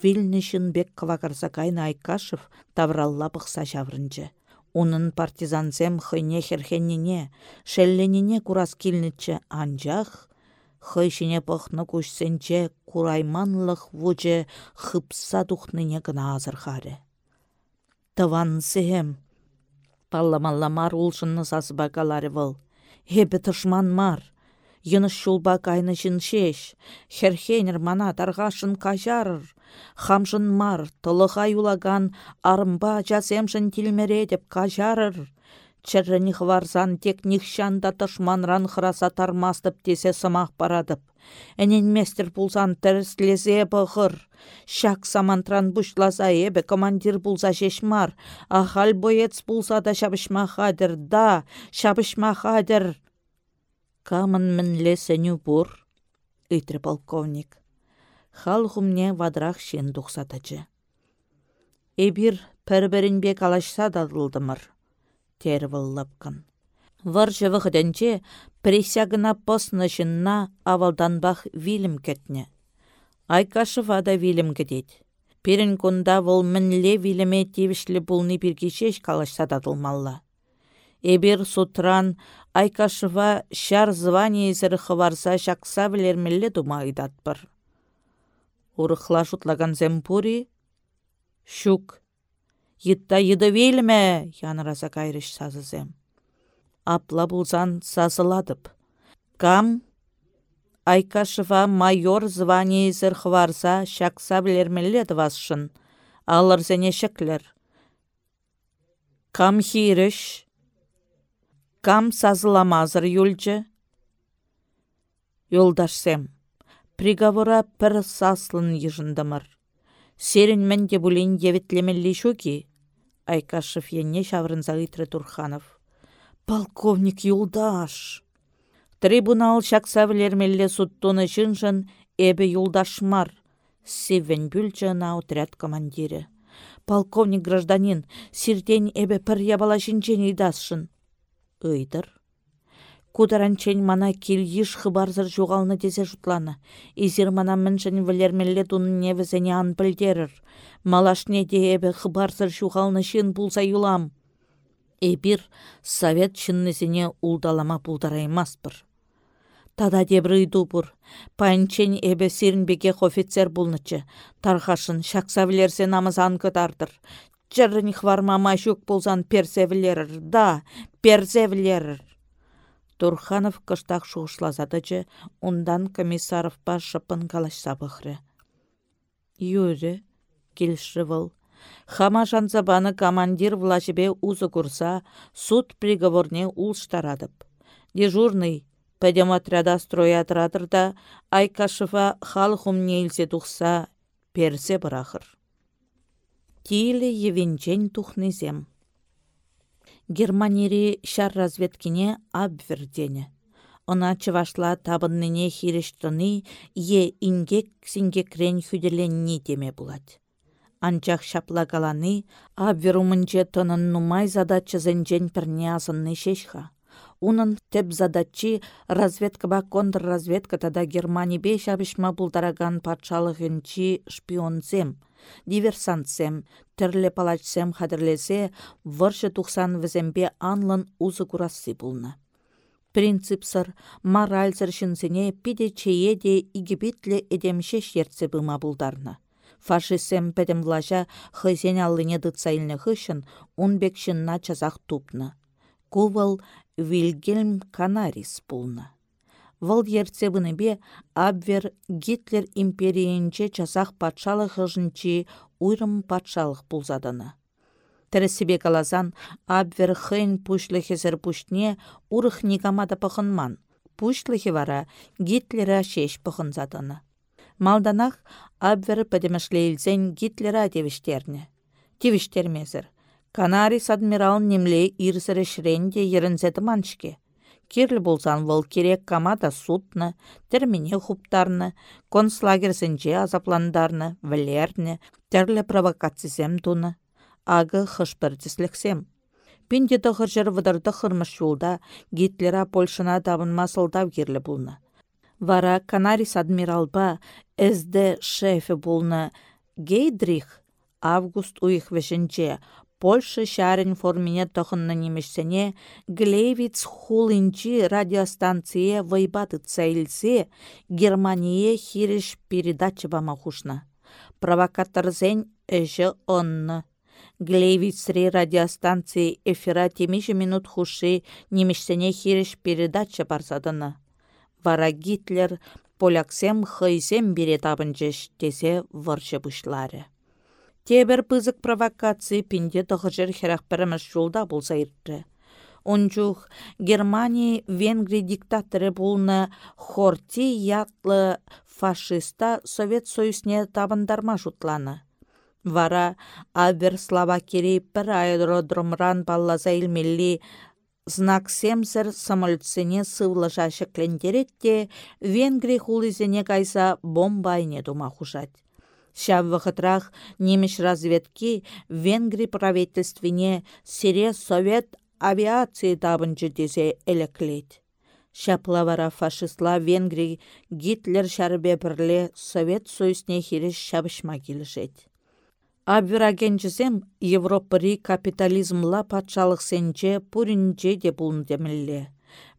Вильнішін бек квакарса кайны Айкашев тавралла бұқса жаврынчы. Унын партизансем хыйне херхеннине, шелленине курас килнітчі анжақ, хыйшине пăхнă кушсенче курайманлых вуче хыпса тухныне гына азырхаре сехем. Палламалла мар улшынны сасыба каларе вăл. Хепе тышман мар. Йыныш шулба кайны шеш. Херхенер мана тарғашын кажарыр. Хамшын мар, тылыға юлаган арымба жасемшін тилмере деп кажарыр. Чәрріні хварзан тек нихшанда тышманран хыраса тармастып тесе сымақ парадып. Әнен местер пулсан тәріслезе бұғыр. Шак самантран бұшласа ебі командир пулса шешмар. Ахал боец пулса да шабышма хадыр. Да, шабышма хадыр. Камын мінле сәню бұр, үйтір полковник. Хал вадрах шен дұқсатачы. Эбір пір-бірін бек алашса дадылдымыр. Тер выллапкан. Варжы вғыденче присягына поснышынна авалданбах вилім кетне. Айкашыва да вилім кедет. Перін кунда вол мінле виліме тевішлі бұлны біргешеш калашса дадылмалла. Эбір сутран Айкашыва шар звание зірі хыварса шақса білермелі дума айдатпыр. Урықла шутлаган земпури, шук, Йытта йыды велме, яныраса кайрыш сазызем апла булзан сазыладып. Кам Айкашыва майор званиесір хварса шакса білермеледі васшын. алырзене шеклер. Кам хиріш, кам сазыламазыр юлчы. Юлдашсем, приговора пір саслын ежіндымыр. Серін мәнде бұлін девітлемелі шуки, Айкашев енне шаврынза ытры Турханов. Полковник Юлдаш! Трибунал шакса влермелле суттуны жынжын эбе Юлдашмар. Севен на отряд командирі. Полковник гражданин, сиртен эбе пір ябала жінчен идасшын. Ыйдыр. Кударанчен мана кил еш хыбарзыр жоғалны дезе жұтланы. Изер мана міншін вілермелле туны невізіне ан білдерір. Малашне де эбі хыбарзыр жоғалны шын пулса юлам. Эбір совет чыннызіне улдалама пулдараймаспыр. Тада дебрый дубур. Панчен эбе сирнбекех офицер булнычы. Тархашын шаксавлерсе намазан кытардыр. Чыррынх вармама жүк болзан персевлерір. Да. Турханов кыштақ шуғышлазадычы, ондан комиссаровпа шыпын калашса бұхры. Юрі, келші выл. Хама жанзабаны командир влажебе узы курса, суд приговорне улштарадып. Дежурный, пәдем отряда строятырадыр да, Айкашыва халық умнейлсе тұқса, персе бұрақыр. Тилі евенчен тухнызем. Германири шар разведкине абвердене. Она чывашла табынныне хирештыны е ингек сингекрен хүделенни теме булать. Анчах шаплагаланы абверумынче тонын нумай задача зенжен перне азынны шешха. Унын теп задачи разведкаба контрразведка тада Германи бе шабишма булдараган патшалығынчи шпионзем – диверсантсем, тірлі палачсем хадірлесе, варшы тухсан візембе анлын узы курассы булны. Принципсыр, моральсыр шынсене пиде чее де игібітлі эдемше шерце бұма булдарны. Фашисем пәдім влажа хызен аллыне дыцайлны хышын, унбек шынна чазақ тупны. Кувал Вильгельм Канарис булны. Вăл бе абвер Гитлер империенче часах патшалық хыжынчи уйрым патшалық пулзадыны. Тәресібе калазан абвер хын пушлыхезір пуштне урых никамада пăхынман. Пушлыхе вара Гитлера шеш пăхынзадыны. Малданах абвер пәдемішлейлзен Гитлера девіштерне. Тевіштермезір. Канарис адмирал немле ирсірі шренде ерінзеті маншке. Кирлі болсан вăл керек камада судны, термине хуптарны, концлагерсенче азапландарны, вілерні, терлі провокацизем туны, ағы хышпырдислексем. Пинде тұғыр жыр вăдырды хырмыш юлда Гитлера Польшына табын масылдав керлі. Вара Канарис адмиралба СД шефі бұлны Гейдрих август уйх вешінче Польша шарен формине тохынна немешсене Глевиц хулинчи радиостанция вайбаты цейлсе Германия хириш передача бама хушна. Провокаторзен эші онны. Глевицре радиостанции эфира темеші минут хуши немешсене хириш передача барсадыны. Вара Гитлер поляксем хыйсем бере табынчыш тесе варшы бұшлары. Тебір пызык провокация пинде тұғыжыр херақпіріміз жолда болса иртті. Ончух Германия Венгрия диктаторы болны хорти ятлы фашиста Совет Союзне табындарма жұтланы. Вара Абер Словакири бір аэродромран баллаза илмелли знак семсір самолетсене сывлы жашықлендеретте Венгрия хулызене кайса бомба айне дума хужать. Шав вахытрах немеш разведки Венгрий правительствине сире совет авиации табынчы десе элеклет. Шаплавара фашистла Венгрий Гитлер шарбе бірле Совет Союзне хиреш шабышма келішет. Абвирагенчізем Европари капитализмла патшалық сенче пуринче де бұлын демілі.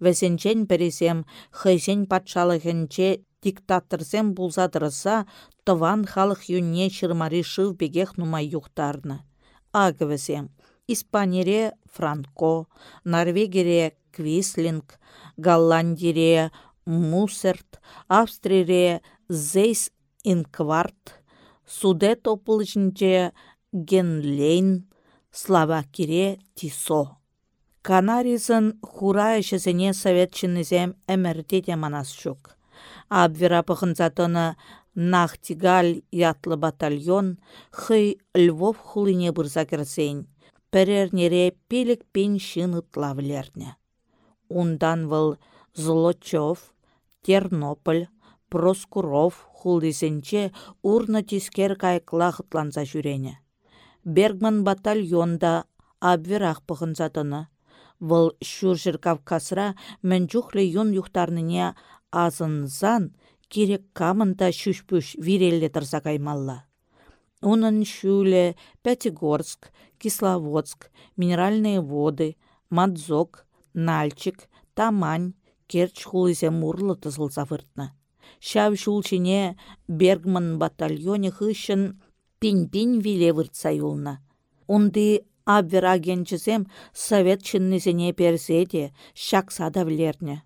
Вәсенчен пересем хайсен патшалығынче диктаторсем булзадырыса, тыван халық юнне шырмари шыв бегех нумай юхтарны. Агвесем, Испанире Франко, Норвегире Квислинг, Голландире Мусерт, Австрире Зейс Инкварт, Суде топылышынче Генлейн, Словакире Тисо. Канаризын хура ішізіне совет чиннізем әмірде манас жүк. Абвера Нахтигаль ятлы батальон хый Львов хулыне бұрза кірсейн. Пірернере пелік пен шын. Ундан выл Злочев, Тернополь, Проскуров хулдисенче урна тискер кайклахытланса жүрене. Бергман батальонда абверах пăхынсатăнă. Вăл Шүршір Кавказра мӹнчухле юн юхтарныне азынзан керек камында шүшпүш вирелле тырса каймалла. Унын шүле Пятигорск, Кисловодск, Минеральные воды, Мадзок, Нальчик, Тамань, Керч хулызе мурлы тызылса выртнă. Шав шулчине Бергман батальоне хыщын пинь-пинь виле выртса юлна. Унды Абвер совет чыннезене перседе, шак сада влерне.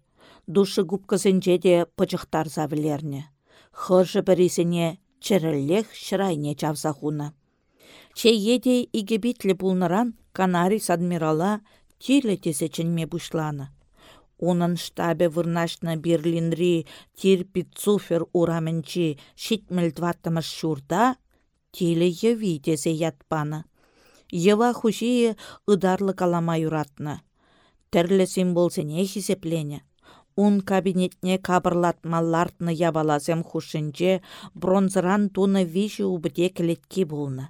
Душы губкызенче де пычықтарса влерне. Хыржы бірісіне чіріллех шырайне чавса хуна. Че еде игебитлі бұлныран Канарис адмирала тирлі тесечінме бұшланы. Унын штабе вырнашна Берлинри тирпи цуфер ураменчи шитмел дваттымыш шурда, тилі еви тесе ятпаны. Ева хушие ыдарлы калама юратны. Тәрлі символсене хисеплене. Ун кабинетне кабырлатмаллартны ябалазем хушинче бронзыран туны виші убыде келетки болны.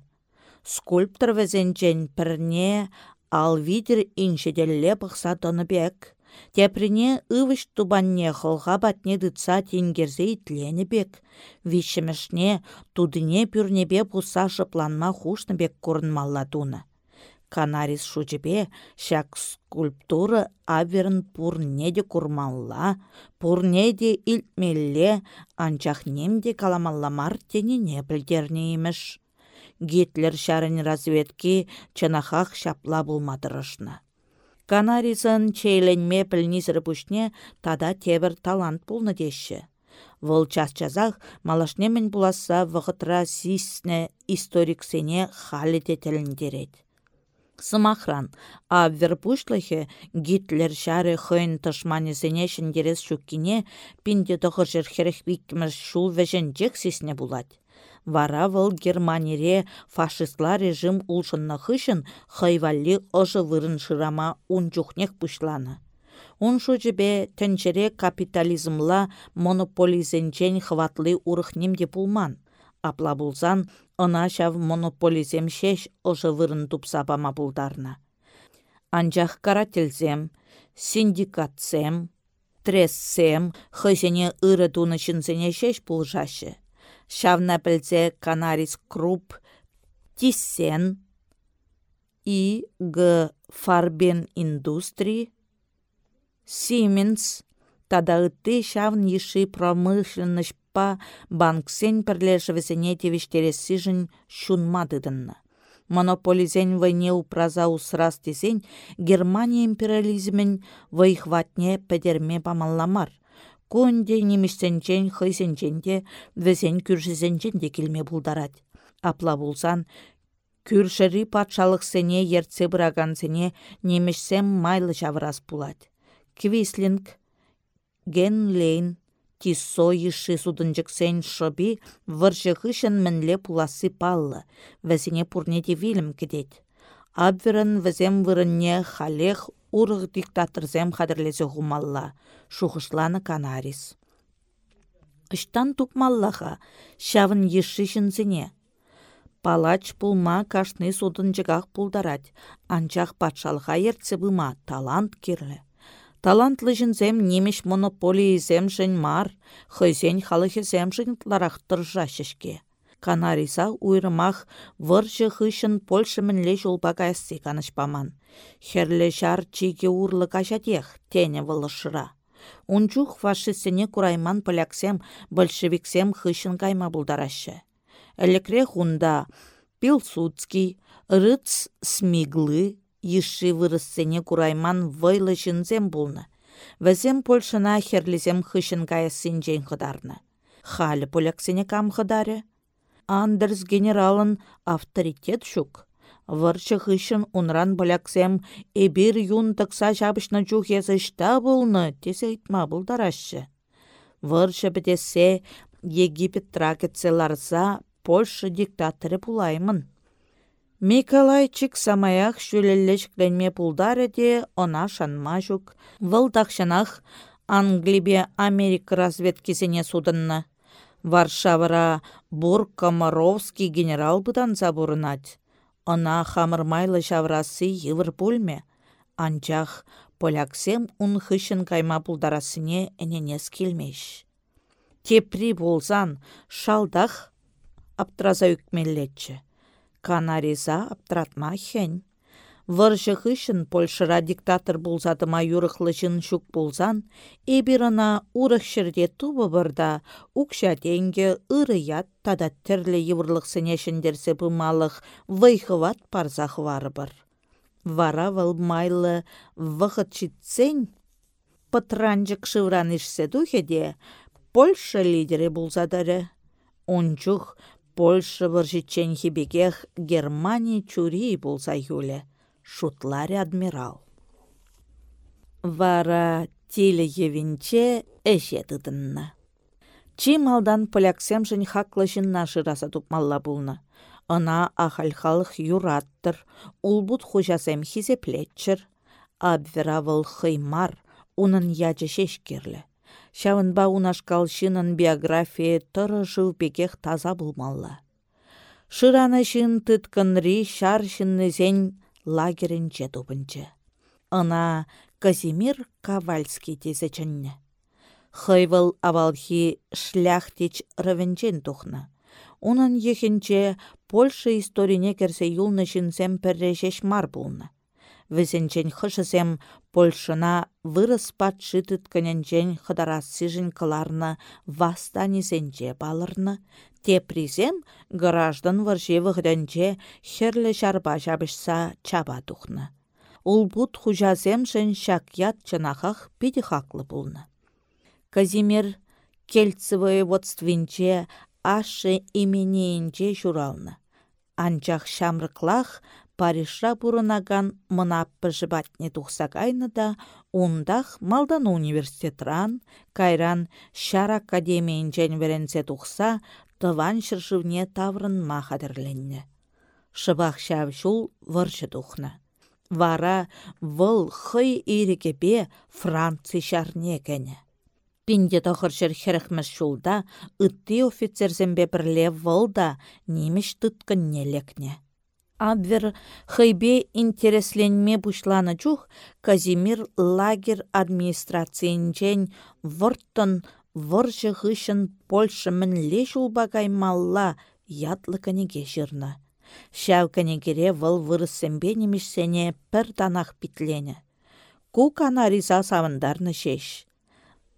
Скульптор везенчен пірне ал видер иншеделле бұқса тоны бек. Теприне ывыш тубанне хылға батне дытса тенгерзе итлені бек. Вишімішне тудыне пүрнебе бұса шыпланма хушны бек көрінмалла туны. Канарис шучебе шак скульптура аверін пурнеде курмалла, пурнеде илтмелле, анчах немде каламалламар теніне білдерне еміш. Гитлер шарын разведки чынахах шапла булмадырышны. Канаризын чейленме пілнізірі пүшне тада тебір талант пулны деші. Вұл час-чазақ малашнемен бұласа вғытра сисне историксене халі детеліндерет. Сымахран, а верпушлыхе Гитлер шары хойн тышманезене шындерес шуккине пинде тұғы жерхеріх биккіміз шул вәжен жек сесне бұлад. Вара вăл Германире фашистла режим улшынны хышын хайвалли ăжы вырын шырама унчухнех пушланы. Ун шучебе тәнчере капитализмла монополизенчен хватлы урыхнемде пулман. Апла булсан, ына çав монополизем шеш ăжы вырын тупса пама пулдарна. Анчах карательзем, синдикатсем, трессем, хăсене ыры туны çынсене шеш пулжашы Шавна пілзе Канарис Круп, Тисен, И. Г. Фарбен Индустри, Сименс, тадағыты шавн еші промышленность па банксен пірлешівісіне тевіштересі жын шунмадыдынны. Монополизен войне упраза усрас десен Германия империализмен вайхватне пәдерме памалламар – Кунде немістенчен хыйсенченде візен күршізенченде келме бұлдарад. Апла болсан, күршірі патшалықсене ерце сене немішсем майлы жавырас бұлад. Квислинг, Генлейн, Тисо еші судынжықсен шоби выржы хышын мінле пуласы паллы, вәзіне пурнеде вилім кедет. Абверін візем вырынне халех урық диктаторзем хадірлесе хумалла, шухышланы канарис. Ыштан тукмаллаха, шавын ешші Палач пулма кашны судын жығақ пулдарать, анчақ патшалға ертсе бұма талант керлі. Талантлы жінзем немеш монополиизем жын мар, хойзен халыхезем жын тларақтыр жашышке. Канариса уйрымах выржы хышын Польша мінле жолба кайсы канышпаман. Херле шар чиге урлы кажатех, тене вылышыра. Унчух фашистсене курайман поляксем, большевиксем хышын кайма булдарашы. Элекре хунда Пилсудский, Рыц Смиглы, еші вырыссене курайман вайлы жінзем булны. Вәзем Польшына херлізем хышын каясын жен. Халі кам хыдары? Андерс генералын авторитет шук. Вырчы хышын унран біляксем эбир юн тықса жабышна чух болны, тесе итма бұлдарашы. Бітесе Египет тракетсе ларса Польша диктаторы пулаймын. Миколайчик самаях шүлеллешкленме пулдары де она шанма жүк. Выл Англибе Америка разведкесіне судынна. Варшавара Бур Комаровский генерал бұдан забурынать. Она хамырмайлы шаврасы евір пульме. Анчах поляксем ун хышын кайма пулдарасыне эненес келмеш. Тепри болзан шалдах аптраза үкмеллетчі. Канариза аптратма хен. Выржы хышын Польшыра диктатор булзатыма юрықлышын шук булзан, эбирына урық шырде тубы бұрда, укша денге ят тада тірлі еврлық сінешіндерсе бұмалық вайхыват парзах вары бір. Вара выл майлы вғыт читсен, пытранжық шывран ішсе духеде, Польша лидері булзадары. Ончух Польша выржитчен хибегех Германия чури булса юле шутларе адмирал. Вара тілі евінче әше тыдынна. Чи малдан поляксем жын хаклы жынна жыраса тупмалла булны. Ына ахальхалық юраттыр, улбут хужасем хизеплетчір, абверавыл хыймар, унын ячы шешкерлі. Шавынба унашкал шынын биография тұры жыл бекех таза булмалла. Шыраны шын тыткынри шар зен лагерінче тупынчы. Ына Казимир Кавальский тесе чынне. Авалхи шляхтич рывенчен тухна. Унын ехенче Польша историне керсе юлны шинсем перрешеш мар булны. Візенчен хышысем Польшына вырыс патшы түткіненчен хыдарасы кыларны вастанисенче балырны, Тепризем граждан варжи вғденче херлі жарба жабышса чаба тухнă. Улбут хужаземшен шакят чынахах пиде хаклы пулнă. Казимир кельцевое водствинче ашы именейінче журалны. Анчах шамрыклах Парижра бұрынаган мынаппы жыбатне тухса кайны да, ундах Малдан университетран, кайран шар академиен жән веренсе тухса, тыван шыршывне таврынма хадерленне. Шыбақ шав шул выршы тухна. Вара выл хый ирекепе Франци шарне кәне. Пинде тохыршыр херхмеш шулда, ытты офицерзембе бірле вылда немеш тұткынне лекне. Абвер хыйбе интересленме бушланы чух, Казимир лагер администрациянчен вұрттын вұржы ғышын Польша мінле жулба каймалла ятлы кәнеге жырны. Шәу кәнегере выл вырысымбе немешсене пір танақ. Ку канариза савындарны шеш.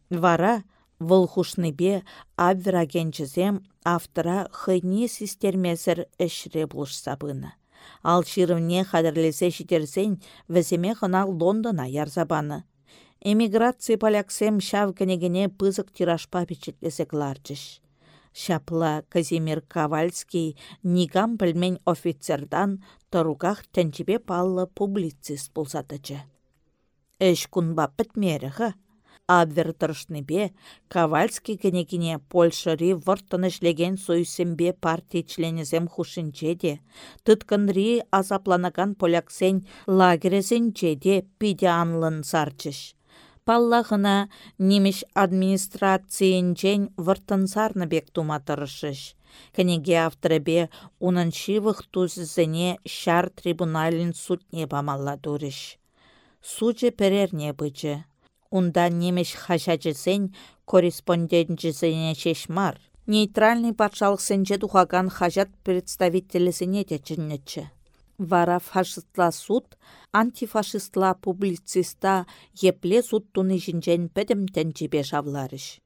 Вара выл хушныбе абвер агенчізем автора хыйни систермезір әшіре бұлыш сабыны. Ал ширымне қадірлесе шитерсен віземе хынал Лондона ярзабаны эмиграция поляксем шав кенегене пызык тиражпа печетлесек ларчыш. Шапла Казимир Кавальский нигам пілмен офицердан торугах тәнчебе паллы публицист болсатычы. Эш кунба пітмеріғі. Абвер бе, Кавальский кенегіне Польшари вұрттынышлеген сойсембе партия членезем хушинче де, тұткынри азапланаган поляксен лагерезінче де пиде анлын сарчыш паллахына немеш администрациянчен выртынсарны бек туматырышыш. Кенеге авторебе унаншивых тузізіне шар трибуналин судне бамалла дурыш. Суджы перерне бычы. Унда немеш хажачысен корреспондентчісіне шешмар. Нейтральный патшалық сенче тухаган хажат представителесіне де Вара фашистла суд, антифашистла публициста епле суд туны жинжен пәдім тәнчебе шавларыш.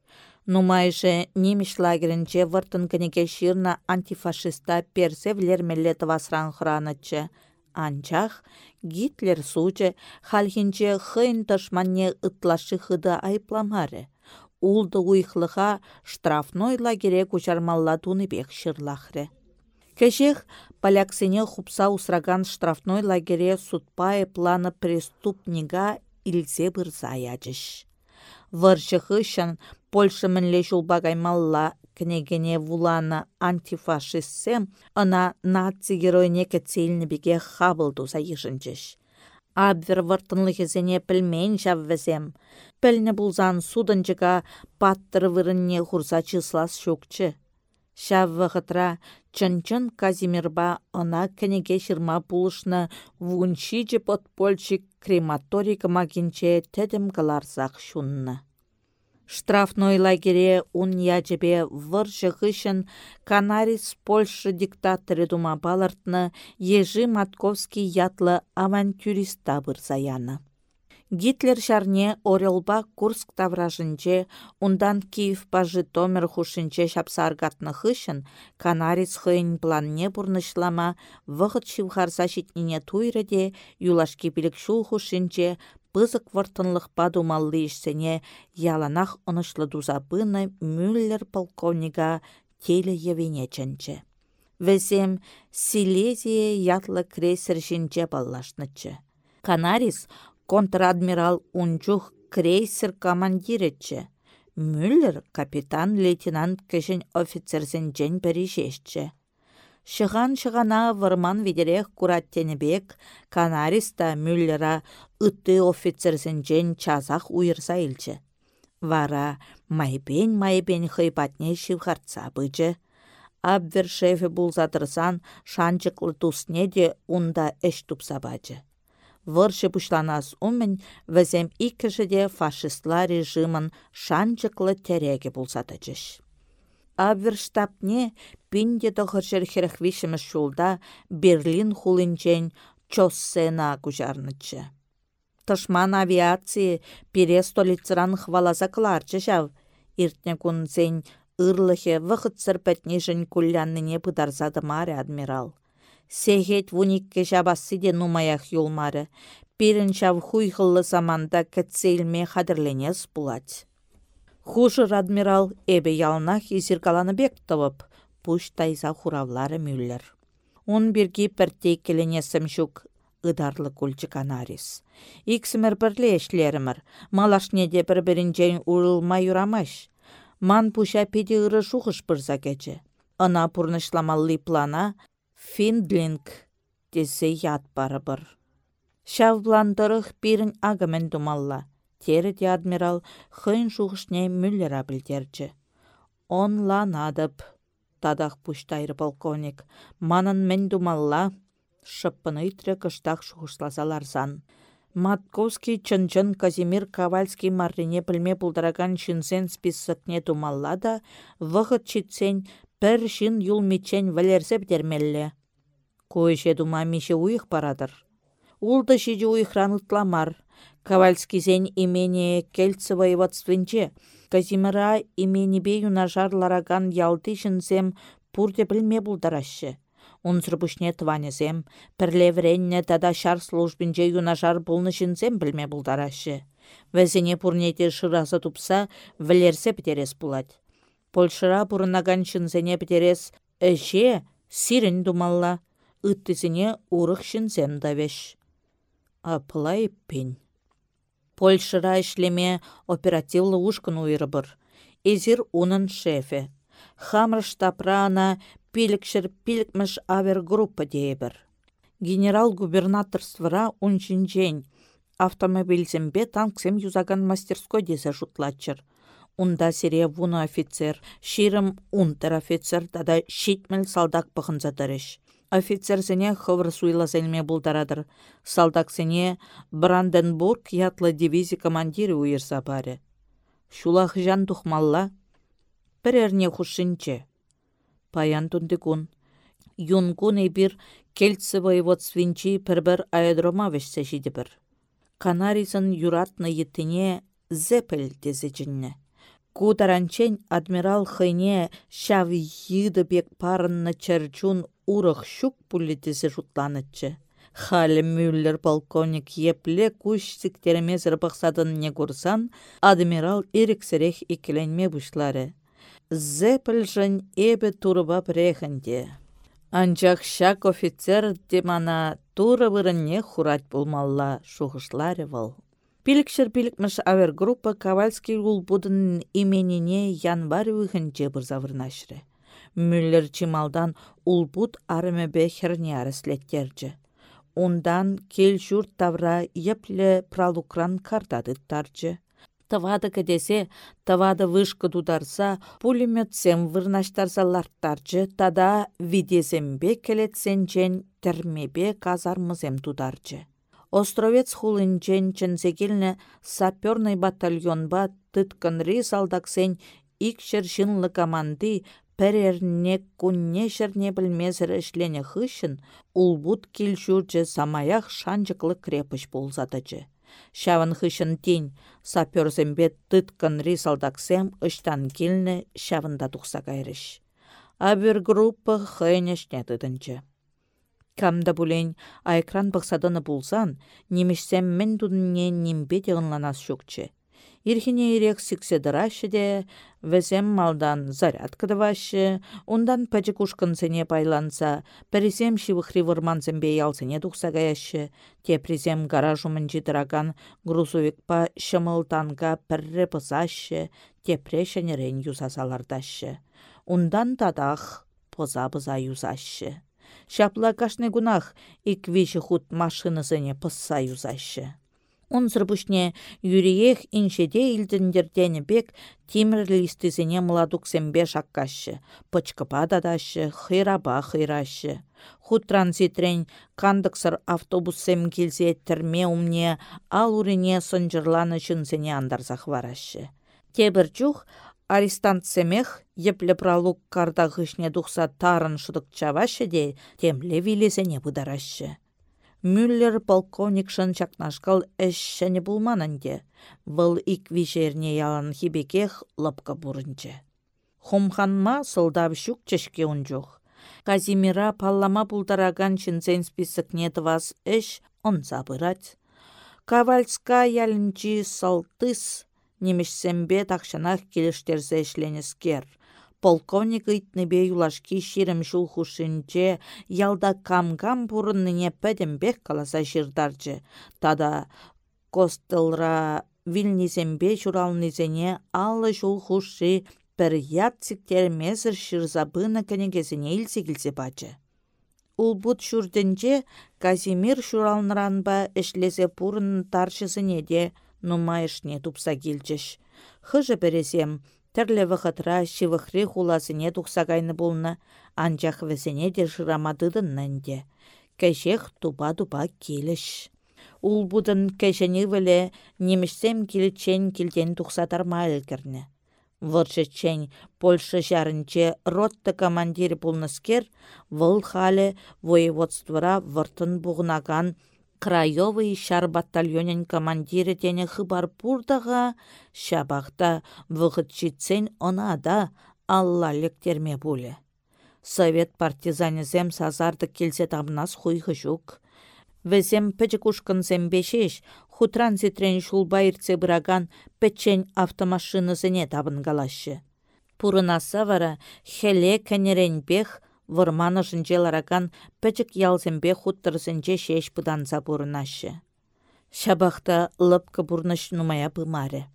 Нумайже немеш лагерінче выртын кенеге ширна антифашиста персе влермелле тывасран хранычы. Анчах Гитлер сучы халхинче хыйн тышманне ытлашы хыды айпламары. улды уйхлыха штрафной лагере кучармалла бек шырлахры. Кешех поляксене хупса усраган штрафной лагере судпай планы преступнига илсе бұрса ячыш. Выршығы Польша мінле жулбагаймалла княгине Вулана антифашистсем, ына наци геройне кәтселіні біге хабылду сайышынчыш. Абвер вартынлыхезене пілмен жаввезем. Пілні бұлзан судынчыға паттыры вырынне хурса чыслас шөкчі. Шаввы ғытра чын-чын Казимирба ына кәнеге шырма бұлышны вунши подпольчик крематорий кымакинче тәдім каларсақ шунны штрафной лагере ун гышын Канарис Польша диктаторы дума балартны Ежи Матковский ятлы авантюрист табыр заяны. Гитлер шарне Орелба Курск тавражынче, ундан Киев пажы Томер хушинче шапсаргатны хышын, Канарис хыйн планне бурнышлама, вғыт шивхарса шитнине туйрыде, юлашки билік шул хушинче, пызык выртынлых падумаллы ишсене яланах онышлы дузабыны Мюллер полковнига теле евенеченче. Весем Силезия ятлы крейсер жинче баллашнычы. Канарис контр-адмирал унчух крейсер командиретче. Мюллер капитан-лейтенант кешін офицерсен жен шешче. Шыған шығана вырман видерех кураттенебек, канариста мюллера ытты офицерсен жен чазах уйырса илчі. Вара майбен майбен хыйпатне шивхартса бычы. Абвер шефе булзатырсан шанчықлы тусне де унда эш тупса бачы. Выршы пушланас умен візем иккіші де фашистла режимын шанчықлы тереге булсатычыш. Абверштабне пинде тохыршер херхвишімі шулда Берлин хулинчен чоссена кужарнычы. Тышман авиации пире столицыран хваласа кларчы жав. Иртне кунзен ырлыхе вғыт сірпәтнежін күллянныне пыдарзады маре адмирал. Сегет вуникке жабасы де нумаях юлмары. Пирін жав заманда кәтселме хадырленес булать. Хушыр адмирал эбе ялнах изиркаланы бек тывып, пуш тайза хуравлары мюллер. Он бирги піртей келенесім жүк ыдарлы күлчі канарис. Иксімір бірле ешлерімір, малашнеде бір-бірін жәйін урылма юрамаш. Ман пуша педе ыры пұрнышламалли плана Финдлинг десе ят бары бір. Шавбландырық бірін агымен думалла Тереде адмирал хын шухышне мүллера білдерчі. Онланадып, тадақ пуштайры полковник, манын мен думалла, шыппыны үйтірі кыштақ шухышласаларсан. Матковский чын-чын Казимир Ковальский маррине пілме пулдараган шынсен списокне думалла да, вғыт читсен пір шын юл мечен валерсе бдермелле. Койше дума мише уйық парадыр. Улды шиде уйықран ұтламар, Ковальскисен имени Кельце воеводствінче, Казимира именебе юнажар лараган ялты жынсем пурде білме бұлдарашы. Унсыр бұшне тванезем, пірлевренне тада шар службінче юнажар бұлны жынсем білме бұлдарашы. Вәзіне пурнете шырасы тупса, вілерсе бітерес бұлад. Польшыра пурынаган шынсене бітерес, әже, сирін думалла, үттізіне урық шынсем давеш. Апылай пень. Польшыра ишлеме оперативлы ушкын уйрыбыр. Эзир унын шефе. Хамр штапрана пилікшір пилікміш авер-группа дейбір. Генерал-губернаторствыра унчинчен автомобильзембе танксем юзаган мастерской десе жутлатчыр. Унда сире вуны офицер, ширым унтер-офицер, тада шитмел салдак пықынзатырыш офицерсене хывыр суйласенме булдарадыр. Салдаксене Бранденбург ятлы дивизия командиры уйырса баре. Шулах жан тухмалла, бір әрне хушинче. Паян тундикун. Юнгун бир кельцы воеводствинчи пір-бір аэродрома вешсе бір. Канаризын юратны еттіне зепел дезечінне. Кутаранчен адмирал хыйне шав йыды бек парынны чәрчун урых щук пуллетесе жұтланытчы. Халі Мюллер полковник епле күш сіктермезір не курсан, адмирал ирексірех икеленме бұшлары. Зепіл жын эбі турба прехінде. Анчақ шак офицер демана туры вырынне хурать болмалла шуғышлары выл. Пилікшір пилікміш авергруппа Ковальский ул будын именине январь выхынче бұрзавырнашыры. Мюллер чималдан улбут арымебе херне арыслеттерчі. Ондан кел жұрт тавра епле пралукран картадыттарчы. Тавады кедесе, тавады вышкы дударса, пулеметсем вырнаштарса ларттарчы, тада видезембе келетсенчен термебе казармызем тударчы. Островец хулынчен чынсекелне саперный батальонба тыткынри салдаксен икшер жынлы команды пәрерне кунне шерне білмезір ішлене хышын, улбут килшурчы самаях шанчықлы крепыш болзадычы. Шавын хышын тень, саперзембе тыткан рисалдаксем ыштан келні шавында тұқса кайрыш. Абер группа хыйнешне тыдынчы. Камда бұлен айкран бұқсадыны болсан, немешсем мен дұдынне нембе деғынланас шөкчі. Ирхине ирек сикседырашы де, візем малдан зарядка давашы, ондан пәчі сене байланса, пәрізем шивықри вырманзембе ялсене тухсагаяшы, те призем гаражумын жидыраган грузовикпа шымылтанға піррі пызашы, те прешенерен. Ондан тадақ поза-быза юзашы. Шапла кашны гунах иквиші худ машинысыне пысса юзашы. Унсыр пушне юриех иншеде илдіндердені бек тимір листізіне младуксембе шаккашы, пычкыпа дадашы, хыраба хырашы. Худ транзитрен кандықсыр автобуссем келсе тірме умне ал урине сынжырланы чынсене андарзақ варашы. Тебір чух арестант семех еплі пралук карда ғышне дұқса тарын шыдық чавашы де темле вилесене бұдарашы. Мюллер полковник шын чакнашкал әшшәне булмананде. Выл ик вишерне ялан хибекех лапка бурынче. Хумханма сылдап шук чешке унчух. Казимира паллама пултараган чынсен списокне тывас эш он забырать. Кавальска ялінчі салтыс немешсембе такшанах келіштерзе ішленескер полковник ыйтныбе юлашки ширім шул хушинче ялда кам-кам пурынныне пәдембек каласа жирдарчы. Тада костылра вилнизембе чуралнизене аллы шул хуши пір ят сиктермезір шырзабына кәнегезіне илсе бачы. Ул бут шурденче Казимир шуралныранба ішлесе пурын таршысыне де нумайышне тупса келчіш. Хыжы бересем, Тірлі вғытра шивықри хуласыне тұқсағайны болны, анчақ весене де жырамадыдын де. Кәшек туба-туба келіш. Ул будын кәшені вілі немішсем келчен келден тұқсатарма әлгірні. Вұршычен Польша жарынче ротты командир болныскер, выл халі воеводствора вұртын бұғынаған краевый шар батальонен командирі тене хыбар пурдаға, шабақта вғытчитсен онада алла лектерме бұлі. Совет партизанезем сазарды келсе табынас хуйхы жүк. Везем пәчікушкын зембешеш, хутран зитрен шулбайырце бұраган пәчен автомашинызыне табын галашы. Пурынаса вара хеле вырманы жынжеларакан пәчік ялзембе хуттырсынче шеш пыданса бұрынашы. Шабақта лыпкы бұрныш нумая пымары.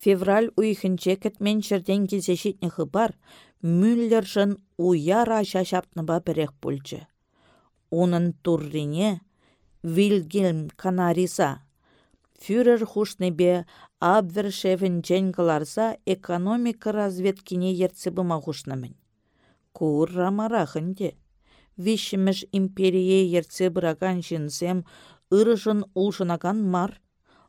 Февраль уйхынче кәтмен жерден келзешетні хыбар, Мюллер жын уяра шапныба бірек пульчы. Унын туррине Вильгельм Канариса. Фюрер хушнебе абвер шефін каларса экономика разведкине ерцебіма хушнамын. Курра марахынде. Вишіміш империе ерце бұраган жінсем, ырыжын улшынаган мар.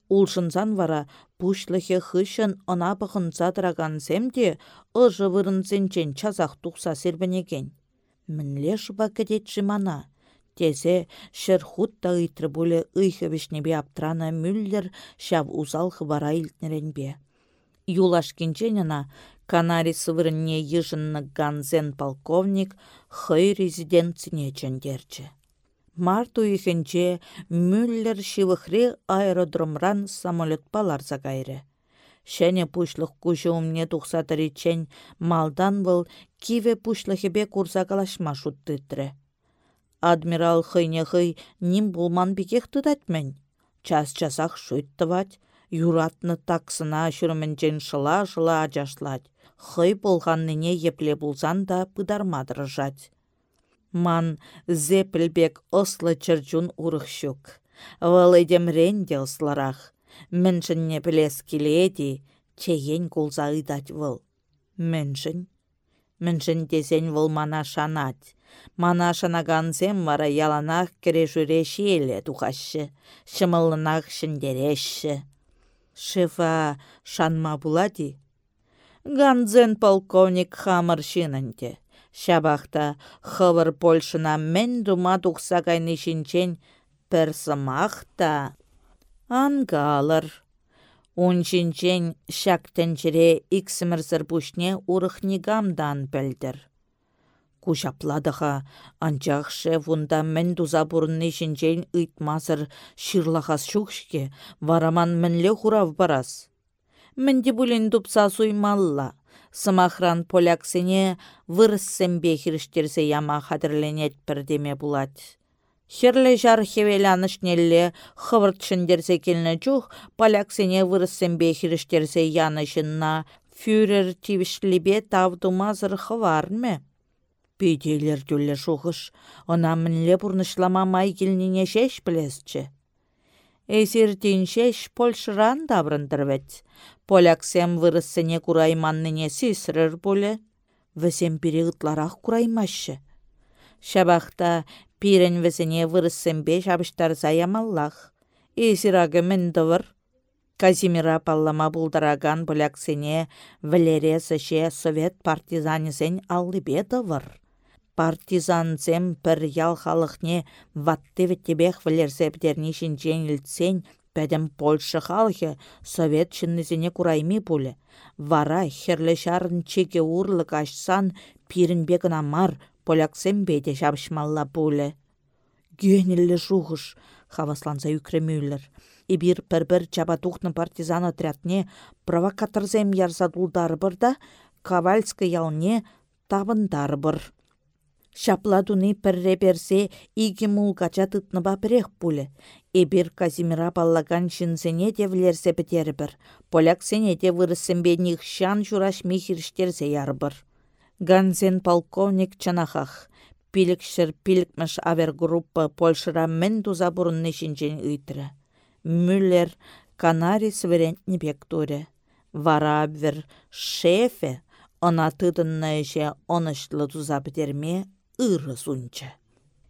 Улшынзан вара пушлыхе хышын ына бұғынса дыраган семде, ұжы вырынсенчен чазақ тұқса сербінеген. Мінле жұба кәдет жымана. Тезе шыр хутта ыйтры бұлі ыйхы бешнебе аптрана мүллер шав узал хыбара илтнеренбе. Юлашкенченена Канари сывырынне йышынны ганзен полковник хый резидентсіне чендерчі. Марту ихенче Мюллер шивыхре аэродромран самолет паларса кайры. Шәне пушлық күші умне тухсатыричен малдан был киве пушлыхебе курса калашма шуттытры. Адмирал хыйне хый ним булман бекех тыдатмен. Час часах шуйттывать, юратны таксына çурменчен шыла-шыла ачашлать. Хый болғанныне епле булсан да пыдармадырыжать. Ман зепілбек ослы чырчун урықшук. Валыдем ренде осларах. Міншінне білес келеди, чейен кулза ыдать выл. Міншін? Міншін десен выл мана шанать. Мана шанагансем вара яланах. Шымылынақ шындереші. Шефа шанма булади? Ганзен полковник хамыр шинанте. Шабахта хывыр Польшына мен дума тухса кайны шинчен пір сымақта ангалыр. Унчинчен шак тенчере иксімірсір пушне урыхнигамдан пәлдір. Кушапладыға анчақшы вунда мен дуза бұрынны шинчен ыйтмазыр шырлахас шукшке вараман мінле хурав барас. Мінді бұлін дупса суймалла. Сымахран поляксене вырыссембе хиріштерсе яма хадірленет бірдеме булать. Херле жар хевелянышнелле хывыртшындерсе келні чух, поляксене вырыссембе хиріштерсе янышынна фюрер тивішлібе тавдумазыр хыварме. Пейделер түлі шуғыш, она мінле бұрнышлама май келніне шеш білесчі. Эсертен шеш Польшыран даврындырвет. Поляксем вырыссене курайманныне сесірір боле. Візем переғытларақ кураймашы. Шабақта пирен візіне вырыссембе шабыштар заямаллах. Эсирагы міндівір. Казимира паллама бұлдараган поляксене Валерия совет партизанесен аллыбедовыр партизанзем пір ял халықне ватты веттебех вілерсе бідернешін жеңілтсен пәдім Польша халқы совет чыннызіне курайми пулі. Вара херлі шарын чеке урлық ашсан пирінбегін амар поляксем беде жабышмалла пулі. Гүйенілі жуғыш, хавасланса үкремюллер. Ибир пір-бір чабатухны партизан отрядне провокаторзем ярзадулдары бірда, Кавальскы ялне табындары бір. Шапладуны пірре берсе, игі мулгача тытныба бірек пулі. Эбір Казимира баллаган шынсене де влерсе бітері бір. Поляк сене де вырысымбе жураш михірштерзе ярбыр. Ганзен полковник чанахах. Пилікшір пилікміш авергруппа Польшыра мен туза бұрынны шинчен үйтірі. Мюллер Канари сверентні бектуре. Вара абвер шефе, она тыдынна бітерме ыры сунча.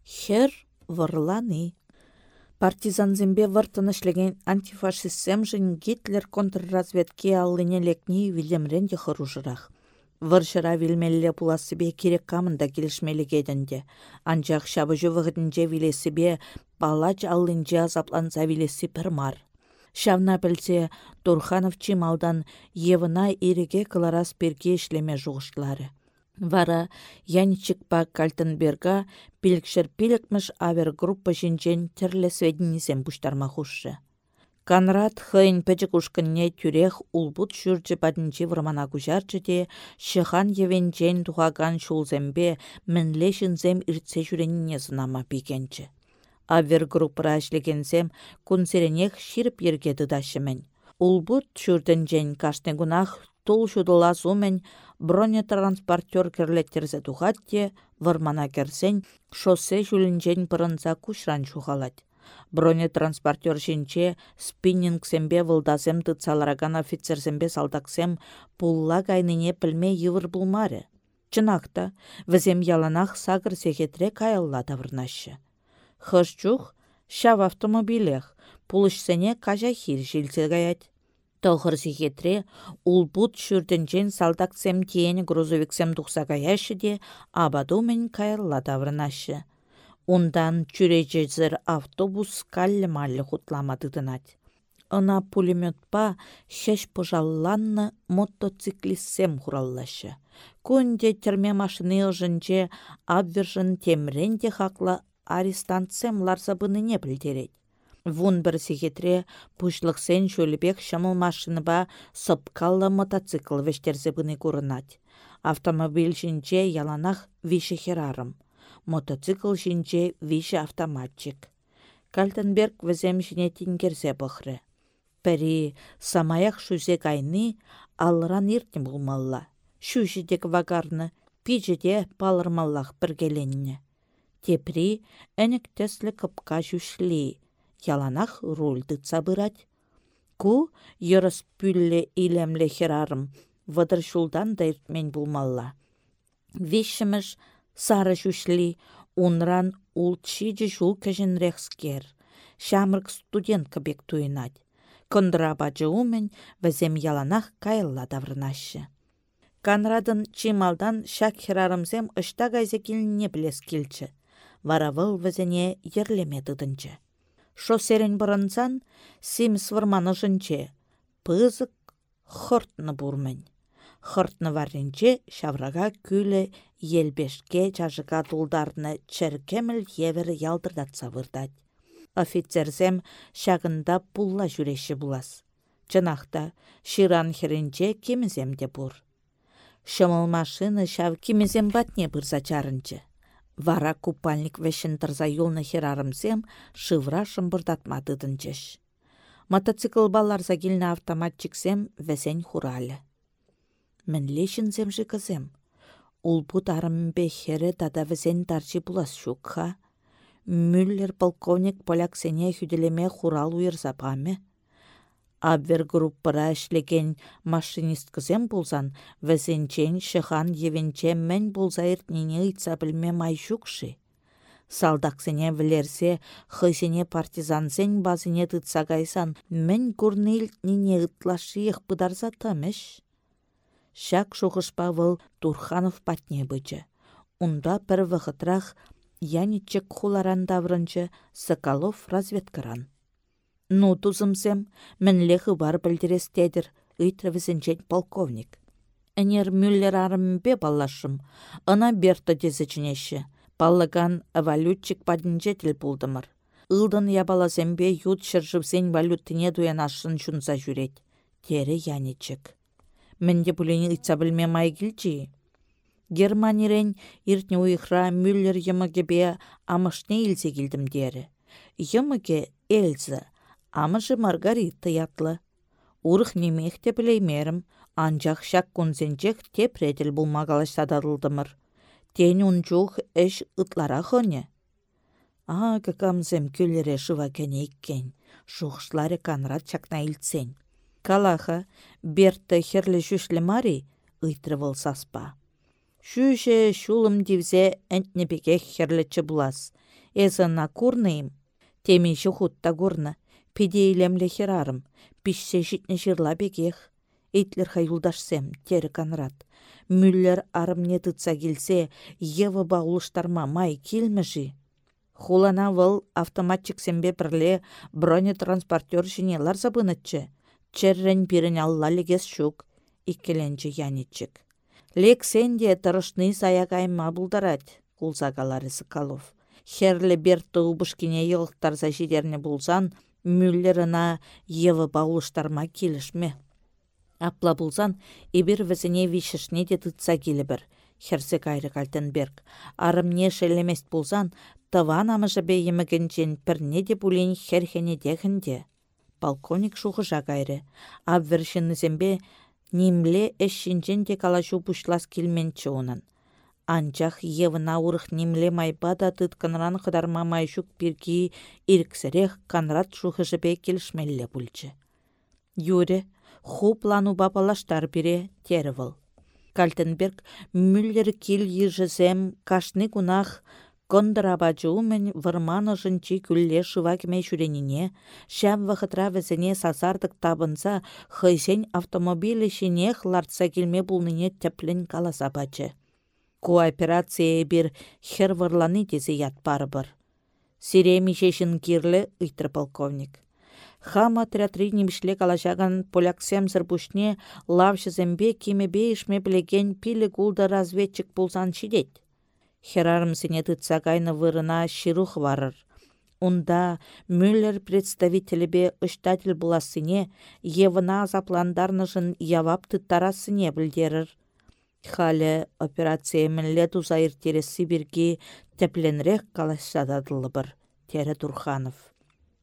Хер вăрланы. Партизанзембе выртын ішлеген антифашистсем жын Гитлер контрразведке аллыне лекни вилемрен де хыружырақ. Выршыра вилмелле пуласыбе керек камында келішмелі кедінде. Вғытынже вилесібе палач аллынже азапланса вилесі пірмар. Шавна білсе Турханов чималдан евына иреге кыларас перге ішлеме жуғышлары. Вара Янчикпа Кальтенберга пилікшір пилікміш авер группа жинчен тірлі сведенісен бұштарма хушшы. Канрат хыйн пәчік ұшқынне тюрех улбут жүрчі бадынчы вырмана күжарчы де, шыхан евенчен тухаган шулзембе мінлешінзем иртсе жүреніне сынама пикенчі. Авер группыра әшлегенсем күнсеренех ширіп ерге дыдашымен. Улбут шүрдінжен кашны гунах тул шудыла сумен бронетранспортер керлеттерсе тухатте, вармана керсен, шоссе жүлінжен пырынса кушран шухалать. Бронетранспортер шинче спиннингсембе вылдасем тыцалараган офицерсембе салдаксем пулла кайныне пілме йывыр булмаре. Чынақта, візем яланах сагыр сехетре каялла тавырнашы. Хышчух, шав автомобилех, пулышсене кажа хир жилсе. Тохыр зихетре улбут шүрдінчен салдаксем тиен грузовиксем тухса де абадумен кайырла таврынашы. Ундан чүречезір автобус каллы-маллы хутламадыдынать. Ына пулеметпа шеш пожалланны мотоциклиссем хураллашы. Күнде терме машины ылжынче абвержын темренде хақла арестанцем ларсабыныне білдерет. Вун бір сехетре пушлықсен шөлібек шамыл машыныба сыпкалла мотоцикл вештерзе бұны көрінат. Автомобиль жинче яланах виші херарым. Мотоцикл жинче виші автоматчик. Кальтенберг візем жіне тингерзе бұхры. Пәрі самаяқ шузе кайны алыран иртні бұлмалла. Шүжідек вагарны, пижеде палырмаллах біргеленіне. Тепри әнік тәслі кыпка жүшлі яланах рульды цабырать. Ку йырыс пүлле илемле херарым, вăдыр шулдан да булмалла. Вишшіміш сары жүшлі, унран ул чиджі жул рекскер. Шамрык студент кебек туйнать. Кындыра бачы умен візем яланах кайылла даврынашы. Канрадын чималдан шак херарымзем ышта киліне білес келчі. Варавыл візене ерлеме шосерен бұрынсан сим свырманы жынче. Пызык хұртны бұрмын. Хұртны варринче шаврага күлі елбешке чажыға дулдарны чәркеміл евері ялдырдатса вырдать. Офицерзем шағында пулла жүреші булас. Чынақта ширан херінче кемізем де бұр. Шымыл машины шав кемізем батне бұрза чарынчы. Вара купальник вешін тұрза юлны херарымсем шывра шымбырдатмадыдынчеш. Мотоцикл балларса келні автоматчиксем весен хуралі. Мен лешінзем жықызем. Ул бұт арымбе хері дада весен тарчи булас шукха. Мюллер полковник поляк сене хүделеме хурал уйырса паме группыра ішлеген машинист кызем болсан, вәзенчен шыған евенче мен болса иртнене ұйтса білме май жүкші. Салдақсене вілерсе, партизан партизансен базыне тұтса гайсан, көрні илтнене ұтлашы ех бұдарза тамыш. Шак шуғышпа выл Турханов патне бычы. Унда бір вғытрах Яничек хуларан даврынчы Соколов разведкаран. Ну, тузымсем, мінле бар білдірестедір, үйтірвізінчен полковник. Әнер Мюллер арымбе баллашым, ына берті дезічінеші. Баллаган валютчик падінжетіл бұлдымыр. Илдын ябалазембе ют шыржывсен валюттіне дуян ашын жүнса жүрет. Тері янечек. Менде бұлені ұйтса білме май келчі. Германирен иртне уйхра Мюллер емігебе амышне илсе келдім дері. Еміге Амыжы Маргарита ятлы. Урых немех те білеймерім, анжақ шак күнзенчек те предел бұлмағалаш сададылдымыр. Тен унчух эш ытлара хоне. А, какамзем күллере шыва кәне иккен. Шухшлары канрат чакна илтсен. Калаха, берті херлі жүшлі мари, ыйтрывыл саспа. Шүше шулым дивзе әнтнепеке херлічі булас. Эзана курныйым. Темеші хутта курны Педейлемле херарым, пишсе житне жырла бекех. Эйтлер юлдашсем, тері канрат. Мүллер арымне тытса келсе, Ева бағылыштарма май келмежі. Хулана выл автоматчик сембе бірле бронетранспортер жіне ларзабынытчы. Черрен пирін алла легес шук, иккеленчі янитчик. Лек сенде тұрышны саягайма бұлдарад, кулзагалары Соколов. Херлі бер тұғыбышкіне елықтарса жидерне бұлзан, Мюллерына Ева баулыштарма келішме. Апла бұлзан, ебір візіне вишішне де тұтса бір. Херсе кайры Кальтенберг. Арымне шелемест бұлзан, тыван бе емігінчен пірне де бұлен херхене дегінде. Полковник шуғыжа кайры. Абвершінізембе немле әшшінжен де калашу бұшлас келменчі онын. Анчах евна урых немле майпа да тытканран хыдарма майшук пирки ирксерех канрат шухышыпе келшмелле пульчы. Юре, ху плану бапалаштар бире тервыл. Кальтенберг мюллер кил ежізем кашны кунах Кондыраба жумен вырманы жынчи күлле шывакме жүренине, шәм вақытра візіне сазардық табынса, хыйсен автомобилі шинех лартса келме бұлныне тәплін каласа бачы кооперация бир херварланы тезе ятпарбыр. Сиреми шешін кирлі үйтір полковник. Хам отрядри немішле калашаган поляк семзір бұшне лавшы зембе кеме бейшме білеген пилі гулда разведчик пулсан шидет. Херарым сене тытса вырына ширух варыр. Унда Мюллер представителебе ыштатель буласыне евына запландарнышын явап тыттарасыне білдерір. Халі операция мінле тузайыр тересі бірге тепленрек калашсададылы бір, тері Турханов.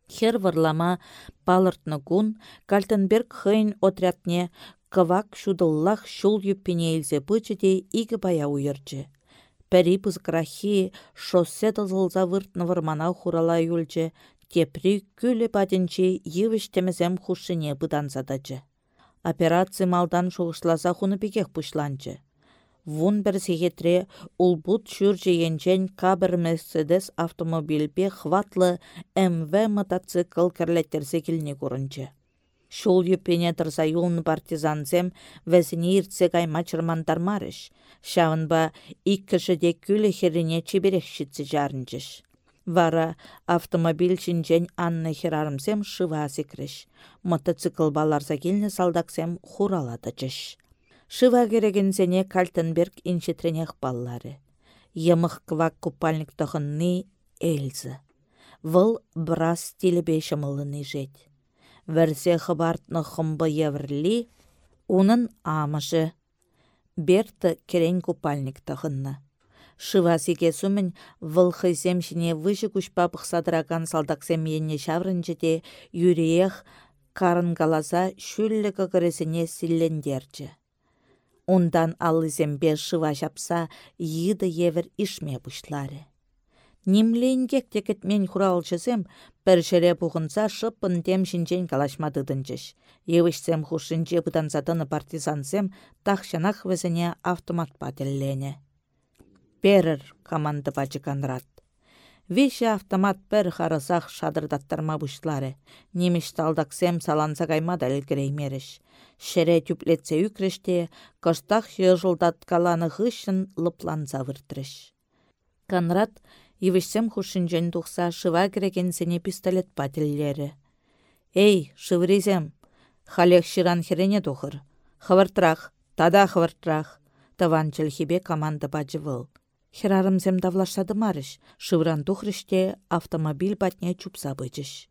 Хер варлама палыртны гун Кальтенберг хыйн отрядне кывак шудыллах шул юппене илзе бычыде игі бая уйырчы. Пәрі пызграхи шоссе тызылза выртны вырмана хурала юлчы, тепри күлі бадінче евіш хушыне бұданзадачы. Операция малдан шуғышласа хуны бекек пушланчы. Вун сегетре улбут шүрже енчен кабір Мерседес автомобильбе хватлы МВ мотоцикл кірлеттерсе келіне көрінчі. Шул юпене тұрса юлны партизанзем вәзіне иртсе кайма чырмандармарыш. Шавынба иккіші де күлі херене чеберекшітсі жарынчыш. Вара автомобиль шинчен Анна херарымсем шыва секреш. Мотоцикл баларса келіне салдаксем хураладычыш. Шыва керегенсене Кальтенберг иншетренех баллары. Йымық квак купальник тұхынны Эльза. Выл брас телебе шымылыны жет вәрсе хыбартны хымбы еврли, унын амышы. Берті керен купальник тағынны. Шывасиге сүмін вылхы земшіне выжы күшпа бұқсадыраган салдақсем енне шаврынчыде юреех карынгаласа шүллі көгіресіне силлендерчі. Ондан алызембе шыва жапса, йыды евір ишме бұшлары. Нимленгек текет мен хуралчысем, пәршере бұғынса шыппын тем шинчен калашмадыдынчыш. Евішсем хушинче бұтансатыны партизансем тахшанах візіне автомат пателлене. Перір, команды бачы Конрад. Веше автомат пір харысақ шадырдаттарма бұшлары. Немеш талдаксем саланса каймада әлгіреймеріш. Шере түплетсе үкреште, кыштақ жылдаткаланы ғышын лыпланса выртырыш. Конрад Ивішсем хушинжен тухса шыва сене пистолет пателлері. Эй, шыврезем, халех ширан херене тухыр. Хавартрах, тада хавартрах. Таван челхебе команда бачывыл. Херарымзем давлашады марыш, шывран тухрыште автомобиль батне чупса бычыш.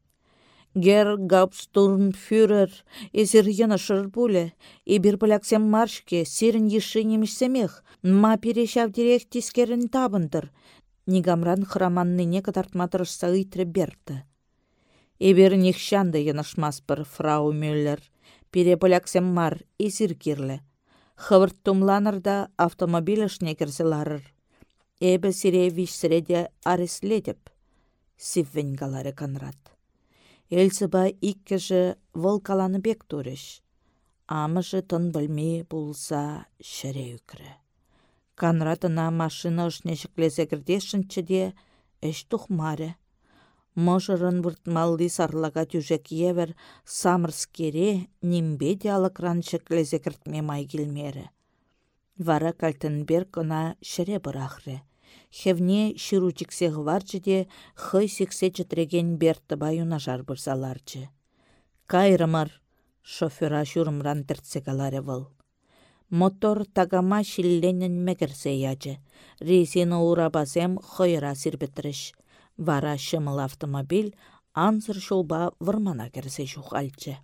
Гер фюрер, эзір ена шырбуле, и бір біляксем маршке, сирін еші немішсемех, ма перешав директ тискерін табындыр, Нигамран храманныне катартматырышса ыйтрре берді. Эбер нихшанды янашмаспыр фрау Мюллер. Пире поляксем мар изир кирлі. Хывырт тумланырда автомобилішне кірзіларыр. Эбі сире вишсіреде ареследіп. Сиввен галары канрат. Элсіба иккіжі вұл бек турыш. Амыжы тын білмей болса шыре үкірі. Канратына машина ұшне шіклесе кірдешінчіде әш тұхмары. Можырын вұртмалды сарлага тюжек евер самырскере нимбеде алыкран шіклесе кіртме май келмері. Вара Кальтенберг она шыре бұрақры. Хевне ширучиксе де хый сиксе чытреген берті баюна жар бұрсаларчы. Кайрымыр, шофера шурымран тіртсе каларе Мотор тагама шилленен мегерсе ячы. Резина урабасем хойра сирбетріш. Вара шымыл автомобиль анзыр шолба вырмана керсе жухальчы.